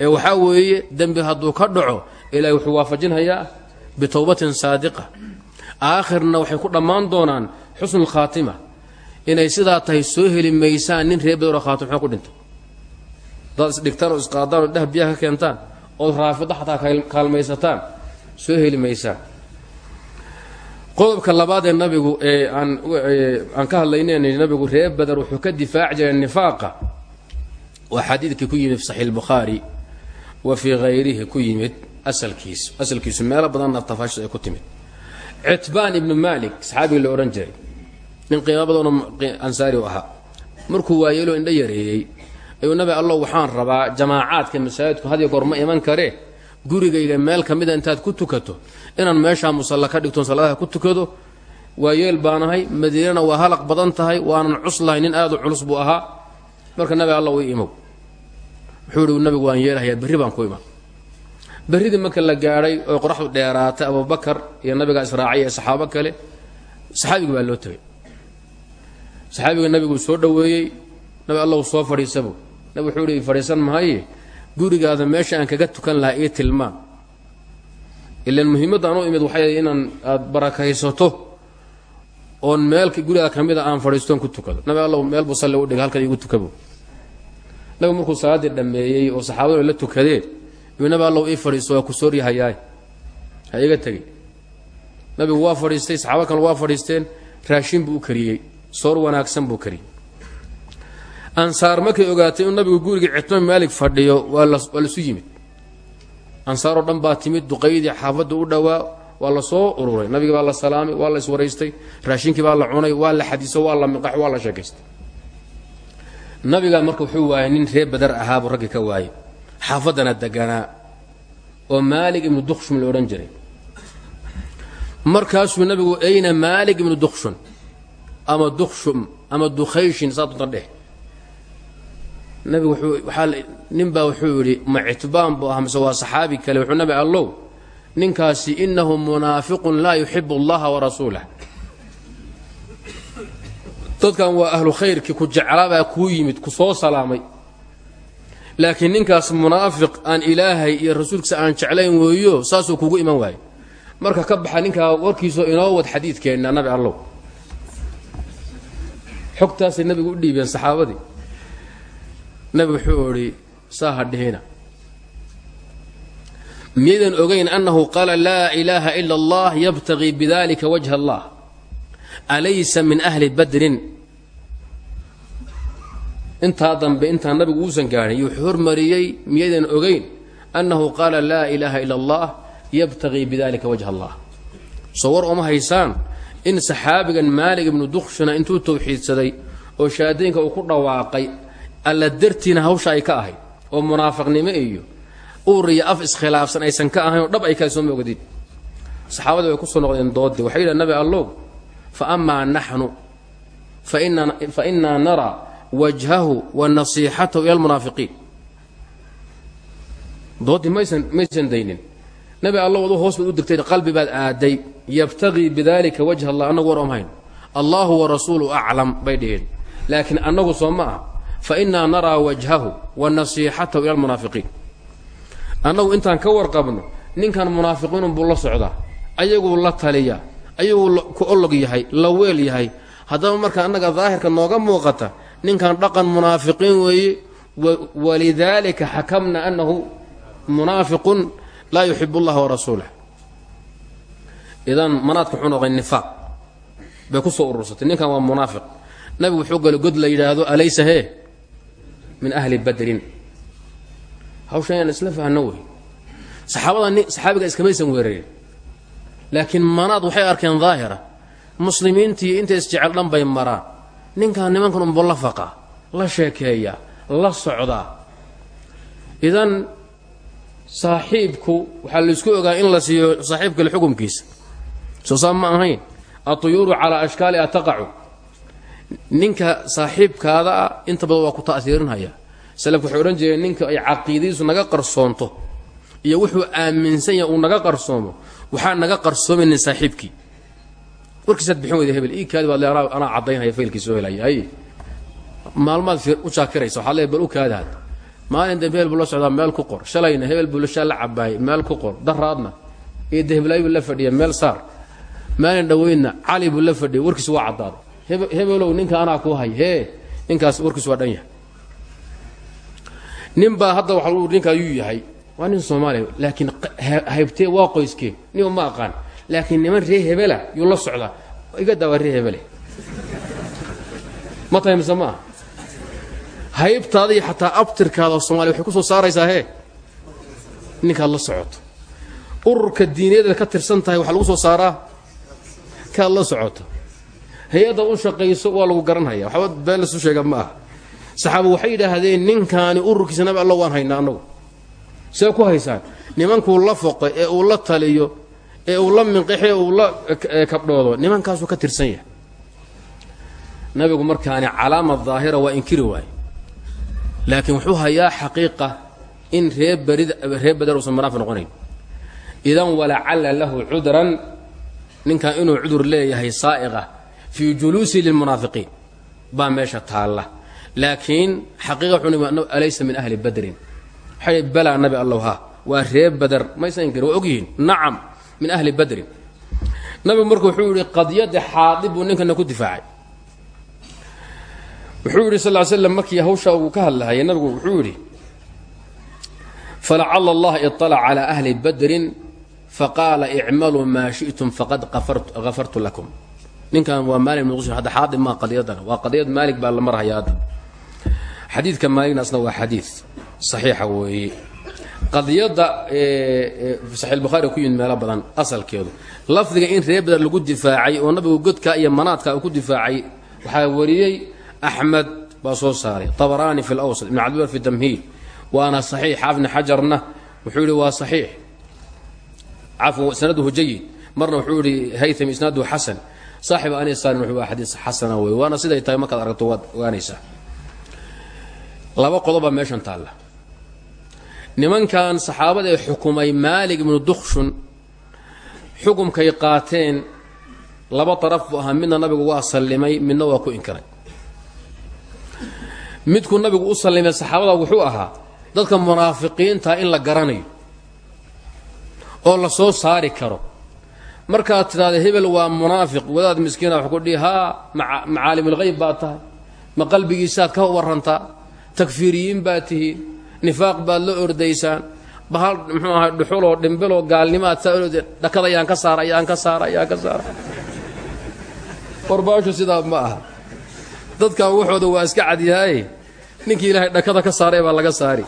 Ee waxaa weeye dembi hadduu ka dhaco ilaahay wuxuu waafajinhayaa bitowbatin saadiqa. Aakhirna waxay ku dhammaan doonaan xusnulkhaatima inay sidaa tahay soo heli maysaan nin reer badaro khaatim xoo ku dhintay dad isdhigtaan oo isqaadaan oo dhah biyaha ka keentaan ood raafido xataa kaalmaysataan soo heli maysaan qodobka labaad ee nabigu ee aan aan ka hadlaynayna nabigu reer badar wuxuu ka difaaci jiray nifaaqa. Waa xadiidkii ku yimid fi saxiix albukhaari wa fii hayrihi ku yimid asalkiisu asalkiisu meelo badanna tafaashis ay ku timid. Citbaan ibnu maalik saxaabigii la odhan jiray nin qiimo badanoo ansaari u ahaa markuu waayeeloo indho yareeyey ayuu nabi allow waxaan rabaa jamaacaadka masaajidku hadiyo goor ma iman karee gurigayga meel ka mida intaad ku tukato inaan meeshaa musalla ka dhigtoon saladaha ku tukado waayeel baanahay madiinana waa halaq badan tahay waanan cuslahay nin aad u culus buu ahaa. Marka nabi alla ii imow. Wuxuu ihi nabigu waan yeelahayaa berri baan ku iman. Berridii marka la gaadhay oo qoraxdu dheeraatay abubakar iyo nabiga israacay iyo saxaabo kale saxaabigi baa loo tegay saxaabiga nabiguu soo dhoweeyey nabi allow soo fadhiisabo nabi wuxuu ihi fadhiisan mahaye gurigaada meesha aan kaga tukan lahaa ii tilmaan. Ilan muhiimadda u imid waxay inaan aad barakaysato oon meel gurigaa ka mida aan fadhiistoon ku tukado. Nabi allow meel buu salli u dhigay halkan igu tukabo nabigu markuu salaaddii dhammeeyey oo saxaabadu la tukadeen yuu nabi allow ii fadhiisto waa ku sooryahayaay ha iga tegey nabigu waa fadhiistay saxaabo kale waa fadhiisteen raashin buu u kariyey soor wanaagsan buu kariyey ansaar markay ogaatay inuu nabigu gurigii citma maalig fadhiyo waa laisu yimid. Ansaaroo dhan baa timid duqaydii xaafadda u dhowaa waa la soo ururay. Nabigii baa la salaamay waa la iswaraystay raashinkii baa la cunay waa la xadiso waa la miqax waa la sheekaystay nabigaa marka wuxuu waayay nin reer badar ahaabuu raggii ka waayey xaafaddana deganaa oo maalig ibnu dukshum la odhan jiray. Markaasuu nabigu ayna maalig ibnu dukshun ama dukshum ama dukhayshin saa dunta dheh nabigu wuxuu waxaa nin baa wuxuu yidhi ma citbaan buu ah mise waa saxaabi kale? Wuxuu nabi allow ninkaasi inahu munaafiqun laa yuxibu allaha warasuulah dadkan waa ahlu khayrkii ku jeclabaa kuu yimid ku soo salaamay. Laakiin ninkaas munaafiq aan ilaahay iyo rasuulkiisa aan jeclayn weeyo saasuu kugu iman waayo marka ka baxa ninkaa warkiisoo inoo wad xadiidkeenna nabi allow. Xogtaasay nabigu u dhiibeen saxaabadii nabi wuxuu idhi saa ha dhihina. Miyaydan ogayn annahu qaala laa ilaaha ila allah yabtagii bidalika wajha allah. Alaysa min ahli badrin. Intaa dambe intaan nabigu uusan gaadhin wuxuu hormariyey miyaydan ogayn annahu qaala laa ilaaha ila allah yabtagii bidalika wajha allah. Soo war uma haysaan in saxaabigan maalig ibnu dukshina intuu tawxiidsaday oo shaadooyinka uu ku dhawaaqay alla dartiina hawsha ay ka ahayd oo munaafiqnimo iyo uur iyo af iskhilaafsan aysan ka ahayn oo dhab ay kale soo moogdin saxaabadii way ku soo noqdeen doodii waxay yidhahen nabi allow fa amaa naxnu fa innaa naraa wajhahu wa nasiixatahu ila almunaafiqiin. Dooddii maysan maysan daynin. Nabi allow adu hoos baad u degtay qalbi baad aaday yabtagii bidalika wajha allah annagu war omhayn allahu wa rasuulu aclam bay dhiheen laakiin annagu soo ma ah fa innaa naraa wajhahu wa nasiixatahu ila almunaafiqiin annagu intaan ka warqabno ninkan munaafiqiinun buu la socdaa ayaguu la taliya ayaguu ku olog yahay la weel yahay haddaba marka annaga daahirka nooga muuqata ninkan dhaqan munaafiqiin weeye walidaalika xakamna annahu munaafiqun laa yuxibu allaha warasuulah idan manaadka wuxuu noqday nifaaq bay ku soo urursatay ninkan waa munaafiq nabigu min ahli badrin. Hawsha inaan isla fahno wey. Saxaabada saxaabiga iskamaysan weerarin laakiin manaad waxay arkeen daahira. Muslimiintii inta isjecel dhan bay maraan. Ninkan nimankan unbu la faqa la sheekeeya la socdaa. Idan saaxiibku waxaa laysku ogaa in la siiyo saaxiibkale xukumkiisa soo saa ma ahayn atuyuuru calaa ashkaaliha taqacu ninka saaxiibkaada ah inta badan waa ku ta'siirinhaya salafku waxay odhan jireen ninka ay caqiidadiisu naga qarsoonto iyo wuxuu aaminsan yahay uu naga qarsoomo waxaa naga qarsoomaynin saaxiibkii. Warkiisaad bixin weyda hebel ii baad le anaa caddaynhaya faylkii soo helaya hay maalmaad u jaakiraysa waxaad leey bal u kaadaad maalin dambe hebel buu la socdaa meel ku qor. Shalayna hebel buu la cabaayay meel ku qor. Daraadna buu la fadhiya meel saar. Maalin dhoweydna cali buu la fadhiyay warkiisu waa caddaaday hebelow ninka anaa kuu hay hee ninkaas warkiisu waa dhan yahay. Nin baa hadda waxa lu ninkaa yuu yahay. Waa nin soomaaliya laakiin haybtee waa qoyskee niba ma aqaan. Laakiin niman ree hebela yuu la socdaa. Iga daa waa ree hebele. Ma tahay mise ma xataa abtirkaada soomaliya waxay ku soo saaraysaa hee? Ninkaad la socoto. Ururka diiniyadeeda ka tirsan tahay waxaa lagu soo saaraa? Kaad la socoto hay'adda u shaqayso waa lagu garanhaya. Waxba been lasu sheega ma aha. Saxaaba waxay yidhaahdeen ninkaani ururkiisa nabi alla waan haynaa annagu see ku haysaan. Nimankuu la foqo ee uu la taliyo ee uu la minqixi uu la kabdhoodo nimankaasuu ka tirsan yahay. Nabigu markaani calaama daahira waa inkiri waaye laakiin wuxuu hayaa xaqiiqa in ree barid ree badar uusan munaafiq noqonayn. Idan walacalla lahu cudran ninkan inuu cudur leeyahay saa'iqa fii juluusi lilmunaafiqiin baa meesha taalla laakiin xaqiiqa wuxuu alaysa min ahli badrin waxay balaa nabi allow ha waa reer bader maysan inkirin waa ogyihiin min ahli badrin nabigu marka wuxuu yihi qadyada xaadib buu ninkana ku difaacay wuxuu yidhi sal slam markii hawshaa uu ka hadlahayay nabigu wuxuu yidhi falacala allaha iطalac calى ahli badrin faqaala icmaluu maa shi'tum faqad gafartu lakum ninkan waa maali muqdisho hadda xaadi maa qadiyadan waa qadiyad maalig baa la marhaya hadda. Xadiidka maaligna asna waa xadiid saxiixa weeye. Qadiyadda saxiixulbukhaari ku yimid meelo badan asalkeedu. Lafdiga in reer badar lagu difaacay oo nabigu godka iyo manaadka uu ku difaacay waxaa wariyey axmed baa soo saaray tabaraani fi lawsl ibn cabdibar fi tamhiid waana saxiix xaafni xajarna wuxuu yihi waa saxiix. Cafw sanaduhu jayid marna wuxuu yihi haytami isnaaduhu xasan saaxib anisaarin wuxuu waa xadiis xasana wey waana siday tahay markaad aragto waad ogaanaysaa laba qodobaa meeshan taalla. Nimankan saxaabada ee xukumay maalig ibnu dukshun xukumkay qaateen laba daraf buu ahaa midna nabigu waa sallimay midna waa ku inkiray. Midkuu nabigu u sallimay saxaabada wuxuu ahaa dadka munaafiqiinta in la garanayo oo la soo saari karo markaad tidhaahda hebel waa munaafiq wadaad miskiina wax ku dhihi haa macaalimulhayb baad tahay. Ma qalbigiisaad ka warantaa takfiiriyiin baad tihiin nifaaq baad la ordaysaan. Bahal muxuu ahay dhuxuloo dhimbiloo gaalnimaad saa orde dhakada ayaan ka saara ayaan ka saara ayaan ka saara warbaashu sidaa ma aha. Dadkan waxooda waa iska cadyahaaye ninkii ilaahay dhakada ka saaray baa laga saari.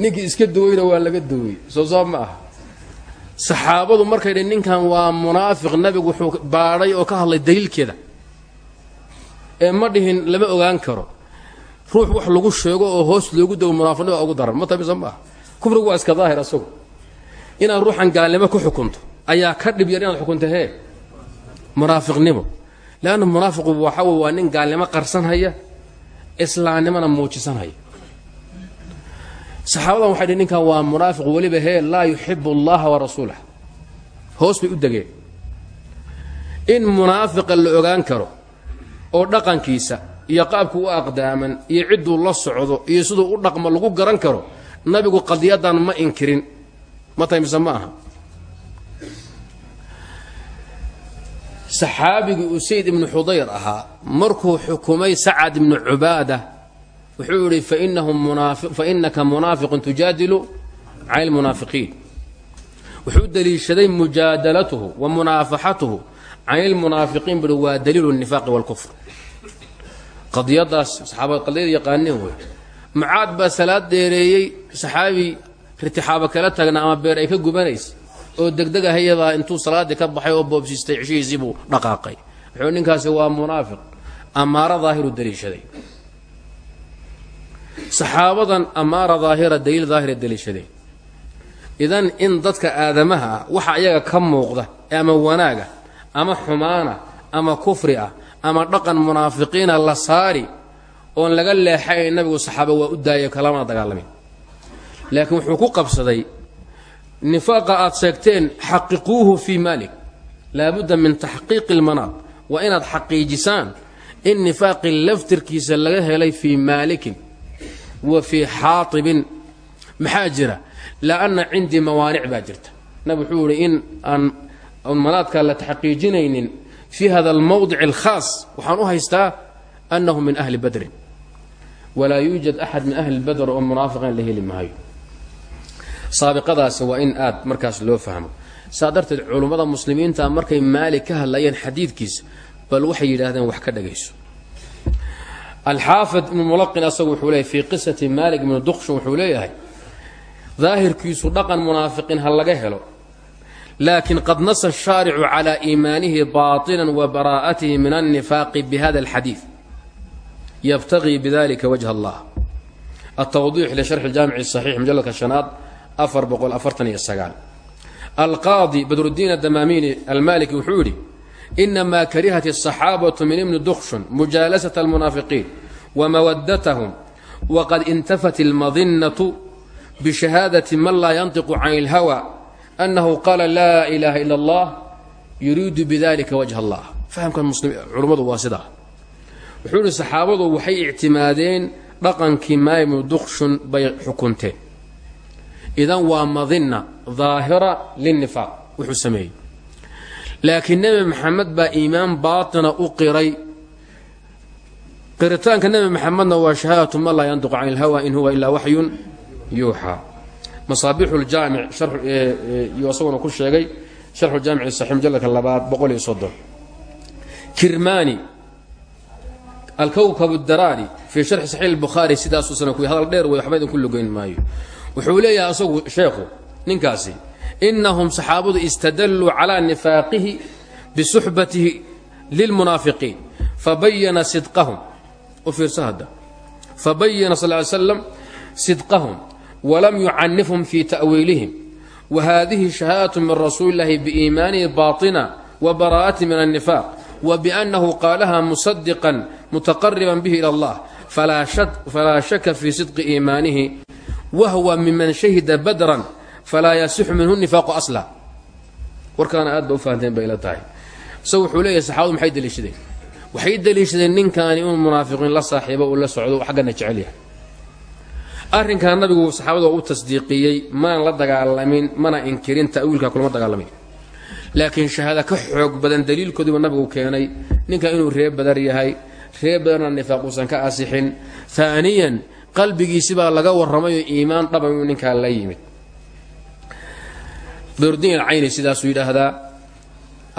Ninkii iska duweyna waa laga duwey soo soo ma aha saxaabadu markay dhi ninkan waa munaafiq nabigu wuxuu baadhay oo ka hadlay daliilkeeda. Ee ma dhihin lama ogaan karo. Ruux wax lagu sheego oo hoos loogu dago munaafiqnimo ugu daran. Ma tamisa maaha kufrigu waa iska daahir asagu. Inaad ruuxan gaalnimo ku xukunto ayaa ka dhib yar inaad xukunto hee? Munaafiqnimo. Leanna munaafiqu waxa wey waa nin gaalnimo qarsanhaya islaamnimona muujisanhaya saxaabadan waxay dhi ninkan waa munaafiq weliba hee laa yuxibu allaha wa rasuulah hoos bay u degeen. In munaafiqa la ogaan karo oo dhaqankiisa iyo qaabku u aqdaaman iyo cidduu la socdo iyo siduu u dhaqmo lagu garan karo nabigu qadiyadan ma inkirin. Ma tahay mise ma aha? Saxaabigii usayd ibnu xudayr ahaa markuu xukumay sacad ibnu cubaada wuxuu yidhi fainaka munaafiqun tujaadilu can ilmunaafiqiin wuxuu deliishaday mujaadalatuhu wa munaafaxatuhu can ilmunaafiqiin bui waa daliilu nifaaqi wاlkufr qadiyadaas saxaabad qadiyada yaqaaneen wey. Mucaad baa salaad dheereeyey saxaabi ritixaaba kala taagna ama beer ay ka gubanaysa oo degdeg ahayadaa intuu salaaddii ka baxay oo boobsiistay cishihiisii buu dhaqaaqay. Wuxuu ninkaasi saxaabadan amaara daahira daliil daahira daliishadeen idan in dadka aadamaha ah waxa ayaga ka muuqda ama wanaaga ama xumaana ama kufri ah ama dhaqan munaafiqiina la saari oon laga leexayn nabigu saxaaba waa u daayay kalamana dagaalamin laakiin wuxuu ku qabsaday nifaaqa aad sheegteen xaqiquuhu fii maalik. Laabudda min taxqiiqi ilmanaad waa inaad xaqiijisaan in nifaaqi laftirkiisa laga helay fii maalikin wa fii xaatibin. Maxaa jira? Laanna cindii mawaanic baa jirta. Nabi wuxuu yihi in aan manaadkaa la taxqiijinaynin fii hada almowdic alkhaas waxaan u haystaa annahu min ahli badrin. Walaa yuujad axad min ahli badr oo munaafiqan la heli maayo. Saabiqadaasi waa in aad markaas loo fahmo. Saa darteed culummada muslimiinta markay maalik ka hadlayeen xadiidkiisa bal waxay yidhaahdeen wax ka dhagayso alxaafid ibnu mulaqin asagu wuxuu leeyahy fii qisati maalik ibnu duqshun wuxuu leeyahay daahirkiisu dhaqan munaafiqiin ha laga helo laakin qad nasa shaaricu calaa iimaanihi baatinan wa baraa'atihi min alnifaaqi bihada alxadiid yabtagii bidalika wajha allah. Altawdiix lisharxi jaamici saxiix mujaladka shanaad afar boqol afartan iyo sagaal. Alqaadi badrudiin adamaamiini almaliki wuxuu yidhi inamaa karihat asaxaabatu min ibni dukshun mujaalasata almunaafiqiin wamawadatahum waqad intafat almadinatu bishahaadati man laa yantiqu can ilhawa annahu qaala laa ilaaha ila allah yuriidu bidalika wajha allah fahamkan culummadu waa sidaa wuxuu ihi saxaabadu waxay ictimaadeen dhaqankii maaymu duqshun bay xukunteen idan waa madina daahira lilnifaaq wuxuu sameeyey laakiin nebi maxamed baa iimaan baatina u qiray. Qiritaanka nebi maxamedna waa shahaadatu man laa yantiqu can ilhawa in huwa ilaa waxyun yuuxaa masaabixu ljaamic yuu isaguna ku sheegay sharxu jaamici saxiix mujalladka labaad boqol iyo soddon. Kirmani alkowkab daraari fii sharxi saxiix bukhaari sidaasuusana ku hadal dheer wey waxba idinku lugeyn maayo. Wuxuu inahum saxaabadu istadalluu calaa nifaaqihi bisuxbatihi lilmunaafiqiin fabayana sidqahum u fiirsa hadda fabayana sal ly slam sidqahum walam yucanifhum fii ta'wiilihim wa haadihi shahaadatu min rasuuli illahi biiimaanihi baaطina wa baraa'ati min annifaaq wa biannahu qaalaha musadiqan mutaqariban bihi ila allah falaa shaka fii sidqi iimaanihi wahwa miman shahida badran falaa yasixu minhu nifaaqu asla. Warkaana aad ba u fahanteen bay ila tahay. Isagu wuxuu leeyahay saxaabadu maxay deliishadeen? Waxay deliishadeen ninkaani inuu munaafiqiin la saaxiibo uu la socdo xaggana jecel yahay. Arrinkaa nabigu saxaabada u tasdiiqiyey mana la dagaalamin mana inkirin ta'wiilkaa kulama dagaalamin. Laakiin shahaada ka xoog badan daliilkoodiiba nabigu keenay ninkan inuu reer badar yahay reer badarna nifaaq uusan ka asixin aaniyan qalbigiisi baa laga warramayoo iimaan dhaban inuu ninkaa la yimid burdin alcayni sidaasuu yidhaahdaa.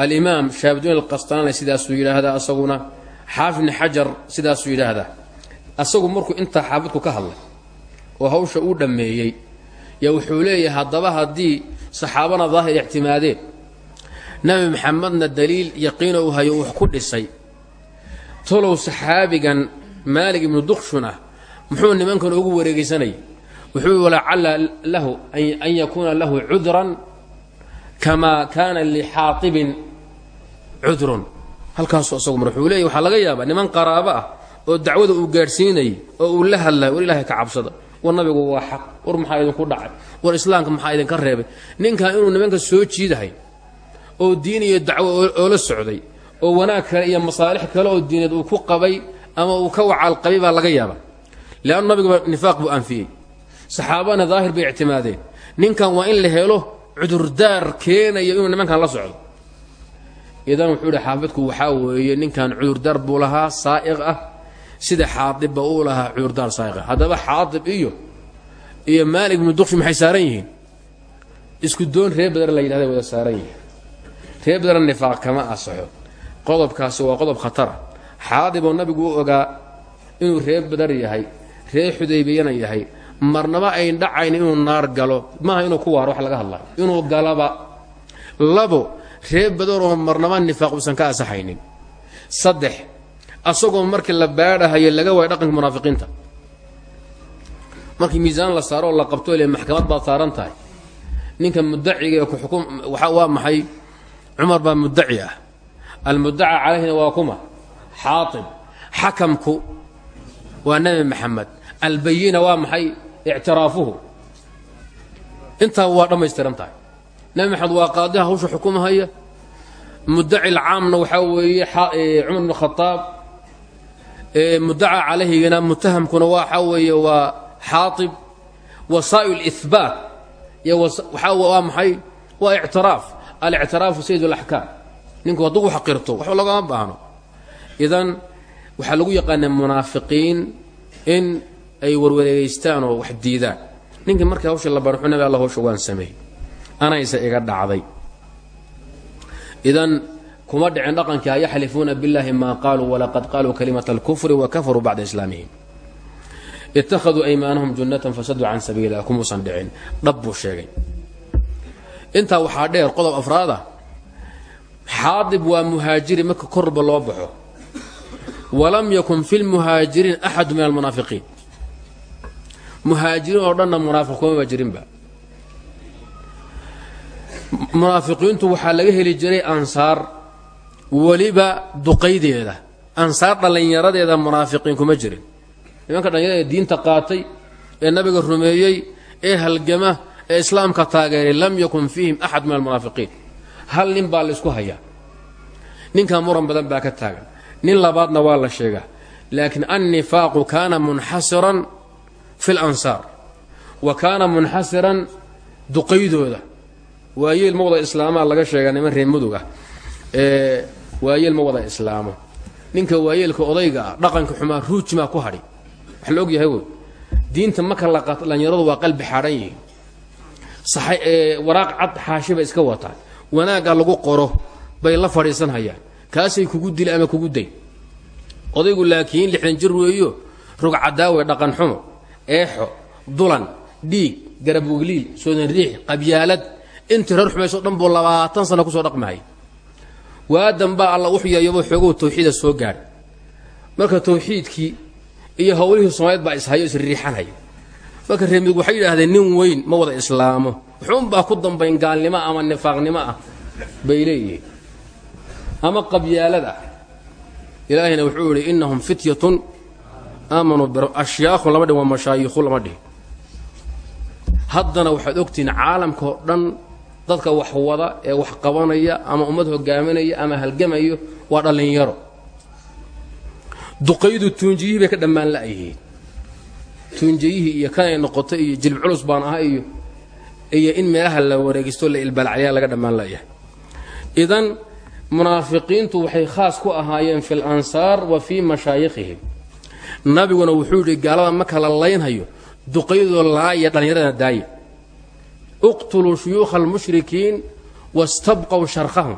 Alimaam shaabudin alqastaani sidaasuu yidhaahdaa asaguna. Xaafid bni xajar sidaasuu yidhaahdaa. Asagu markuu intaa xaafidku ka hadlay oo hawsha uu dhammeeyey yaa wuxuu leeyahay haddaba haddii saxaabana daahir ictimaadeen nebi maxamedna daliil yaqiino uu hayo wax ku dhisay. Tolow saxaabigan maalig ibnu dukshun ah muxuu nimankan ugu wareegaysanayay. Wuxuu walacalla lahu an yakuuna lahu cudran kamaa kaana lixaatibin cudrun halkaasuu isagu mar leeyahy waxaa laga yaabaa niman qaraabo ah oo dacwada uu gaadhsiinayay oo uu la hadlay war ilaahay ka cabsada war nabigu waa xaq war maxaa idinku dhacay war islaamka maxaa idinka reebay ninkan inuu nimanka soo jiidahay oo diin iyo dacwo oo la socday oo wanaag kale iyo masaalix kale oo diineed uu ku qabay ama uu ka wacaal qabay baa laga yaaba leannu nabiguba nifaaq buu anfiyey saxaabana daahir bay ictimaadeen ninkan waa in la helo cudurdaar keenaya inuu nimankan la socdo. Idan wuxuu idhi xaafidku waxaa weeye ninkan cudurdaar buu lahaa saa'iq ah. Sida xaadibba uu lahaa cudurdaar saa'iq ah. Haddaba xaadib iyo iyo maalik ibnu dukshi maxay saaran yihiin? Isku doon reer badar la yidhahday wada saaran yihiin. Reer badar nifaaq kama asaxo. Qodobkaasi waa qodob khatara xaadiboo nabigu u ogaa inuu reer badar yahay reer xudaybiyana yahay marnaba ayn dhacayn inuu naar galo. Maaha inuu ku waaro wax laga hadlayo inuu galaba labo reer badaroo marnaba nifaaq uusan ka asaxaynin saddex asagoo markii la baadhahayo laga waayo dhaqanka munaafiqiinta. Markii miisaan la saaro oo la qabto le maxkamad baad saaran tahay. Ninka mudaciga ee kuxukum waa maxay? Cumar baa mudaci ah. Almudaca calayhina waa kuma. Xaatib xakamku waa nebi maxamed. Albayina waa maxay ictiraafuhu. Intaa waa dhammaystiran tahay. Nebi maxamed waa qaadiha hawsha xukumahaya mudaci lcaamna waxaa weeye cumar bn khadaab mudaca calayhigana mutahamkuna waxaa weeye waa xaatib wasaa'il ihbaat waa maxay? Waa ictiraaf. Alictiraafu sayid alaxkaam ninku hadduu wax qirto waxba baahno. Idan waxaa lagu yaqaanaa munaafiqiin in ay warwareegaystaan oo wax diidaan. Ninkii markii hawsha la barxu nabi alla hawsha waan sameeyey. Anayse iga dhacday. Idan kuma dhicin dhaqankii ayaxlifuuna billaahi maa qaaluu walaqad qaaluu kalimata alkufri wa kafaruu bacda islaamihim ittakhaduu aymaanahum junnatan fasaduu can sabiililah kumuusan dhicin. Dhab buu sheegay. Intaa waxaa dheer qodob afraada xaadib waa muhaajiri marka korba loo baxo. Walam yakun fi lmuhaajiriin axadu min almunaafiqiin muhaajiriin oo dhanna munaafiq kumaba jirinba. Munaafiqiintu waxaa laga heli jiray ansaar weliba duqaydeeda ansaar dhallinyaradeeda munaafiqiin kuma jirin. Nimanka dhallinyarada diinta qaatay ee nabiga rumeeyey ee halgama ee islaamka taageeray lam yakun fiihim axad min almunaafiqiin. Hal nin baa laysku hayaa. Ninkaa muran badan baa ka taagan. Nin labaadna waa la sheegaa. Laakiin annifaaqu kaana munxasiran fi lansaar wa kaana munxasiran duqaydooda. Waayeel ma wada islaamaa laga sheegaa niman reer mudug ah. Ee waayeel ma wada islaamo. Ninka waayeelka odayga ah dhaqanka xumaa ruujmaa ku hadhi wax la og yahay wey diinta marka la qaato dhallinyaradu waa qalbi xaadhan yihiin. Waraaq cad xaashi bay iska wataan. Wanaagga lagu qoro bay la fadhiisan hayaan. Kaasay kugu dili ama kugu day odaygu laakiin lixdan jir weeyo rog cadaawe dhaqan xumo eexo dulan dhiig garab wegliil soodan riix qabyaalad. Intii reer xumayso dhan buu labaatan sano ku soo dhaqmahay. Waadan baa alla wuxuu yaayabo xoogow tawxiida soo gaadhay marka tawxiidkii iyo howlihii soomaaliyed baa ishayo isriixanhaya marka reemig waxay yidhaahdeen nin weyn ma wada islaamo. Wuxuunbaa ku dambayn gaalnimo ama nifaaqnimo ah bay leeyihiin. Ama qabyaalad ah. Ilaahayna wuxuu yidhi innahum fityatun aamanuu ashyaakhu lama dhihin waa mashaayikhu lama dhihin haddana waxaad ogtihiin caalamkaoo dhan dadka wax wada ee wax qabanaya ama ummad hogaaminaya ama halgamayo waa dhallinyaro. Duqaydu tuunjiyihii bay ka dhammaan la'yihiin. Tuunjiyihii iyo kanay noqoto iyo jilib culus baan aha iyo iyo in meelaha la wareegisto la ilbalacyaa laga dhammaan la'yahay. Idan munaafiqiintu waxay khaas ku ahaayeen fi lansaar wa fii mashaayikhihim nabiguna wuxuu yidhi gaalada marka la laynhayo duqaydoo laaya dhallinyaradana daaya uqtuluu shuyuukha almushrikiin wastabqow sharkhahum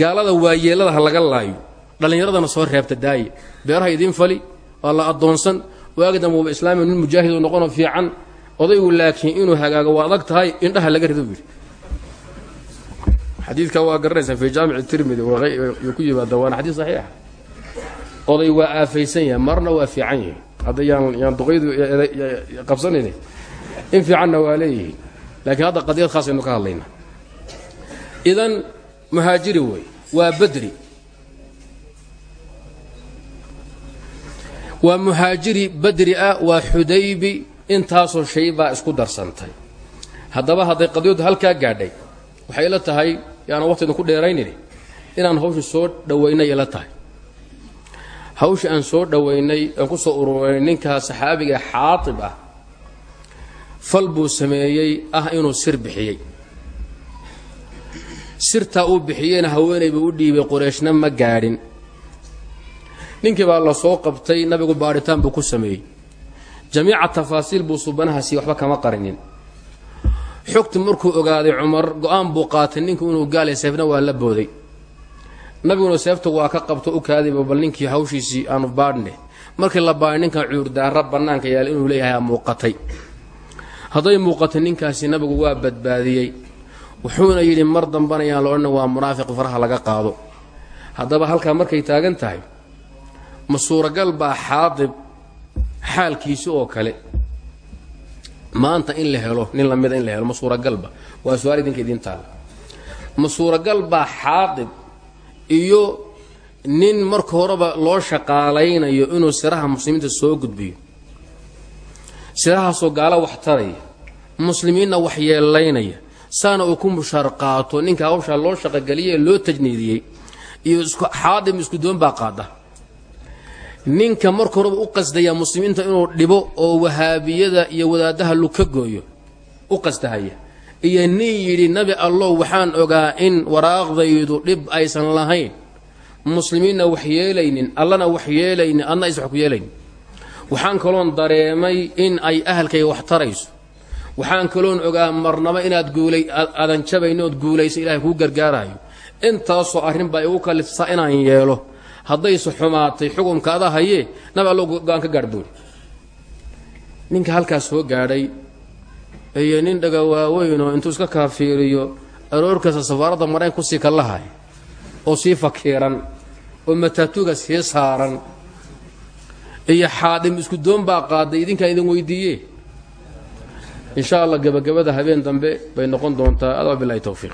gaalada waayeellada ha laga laayo dhallinyaradana soo reebta daaya beeraha idiin fali waa la addoonsan waagi dambuuba islaamiya nin mujaahidu noqonoo fiican odaygu laakiin inuu hagaago waa adag tahay indhaha laga rido yidhi. Xadiidka waa garanaysaa fii jaamici tirmidi ku yimaada waana xadiid saxiixa oday waa aafaysan yahay marna waa fiican yihiin hadda yaan duqaydu qabsanayna in fiicanna waa leeyihiin. Laakiin hadda qadiyad khaas aynu ka hadlayna. Idan muhaajiri wey waa badri. Waa muhaajiri badri ah waa xudaybi intaasoo shay baa isku darsantay. Haddaba hadday qadiyaddu halkaa gaadhay waxay ila tahay yaana waqtidan ku dheeraynini inaan hawsha soo dhowaynay ila tahay hawsha aan soo dhowaynay aan ku soo ururinay ninkaa saxaabiga xaatib ah fal buu sameeyey ah inuu sir bixiyey. Sirtaa uu bixiyeyna haweenay buu u dhiibay qureeshna ma gaadhin. Ninkii baa la soo qabtay nabigu baadhitaan buu ku sameeyey. Jamiica tafaasiil buu subanahaasi waxba kama qarinin. Xogti markuu ogaaday cumar go'aan buu qaatay ninku inuu gaalay seefna waa la booday nabiguna seefta waa ka qabto u kaadiba bal ninkii hawshiisii aanu baadhne. Markii la baadhay ninkan cuurdaara bannaanka yaalla inuu leeyahay muuqatay. Hadday muuqatay ninkaasi nabigu waa badbaadiyey. Wuxuuna yidhi mar dambana yaan la odhan waa munaafiq faraha laga qaado. Haddaba halkaa markay taagan tahay ma suuragal baa xaadib xaalkiisi oo kale. Maanta in la helo nin lamida in la helo ma suuragalba waa su'aal idinka idiin taala ma suuragal baa xaadib iyo nin marka horeba loo shaqaalaynayo inuu siraha muslimiinta soo gudbiyo. Sirahaasoo gaalo wax taraya muslimiinna wax yeelaynaya saana uu ku mushaar qaato ninka hawshaa loo shaqogeliye ee loo tajniidiyey iyo xaadim isku doon baa qaada. Ninka marka horeba u qasdaya muslimiinta inuu dhibo oo wahaabiyada iyo wadaadaha luka gooyo u qasdahaya iyo nin yidhi nabi allow waxaan ogaa in waraaqdaydu dhib aysan lahayn. Muslimiinna wax yeelaynin allana wax yeelaynin adna aysan wax ku yeelaynin waxaan kaloon dareemay in ay ahalkayga wax tarayso. Waxaan kaloon ogaa marnabo inaad guulay aadan jabayni ood guulaysa ilahay kuu gargaarayo intaasoo arrin baa igu kalifsaa inaan yeelo. Haddayse xumaatay xukumka ada hayee nabi allow go'aan ka gaadh ninka halkaas soo gaadhay iyo nin dhaga waaweynoo intuu iska kaafiiriyo aroorkasta safaaradda marayn ku sii kallahay oo sii fakiiran oo mataatuga sii saaran. Iyo xaadim isku doon baa qaaday idinkaan idin weydiiye in sha allah gebagabada habeen dambe bay noqon doontaa. Adaa bilahi towfiiq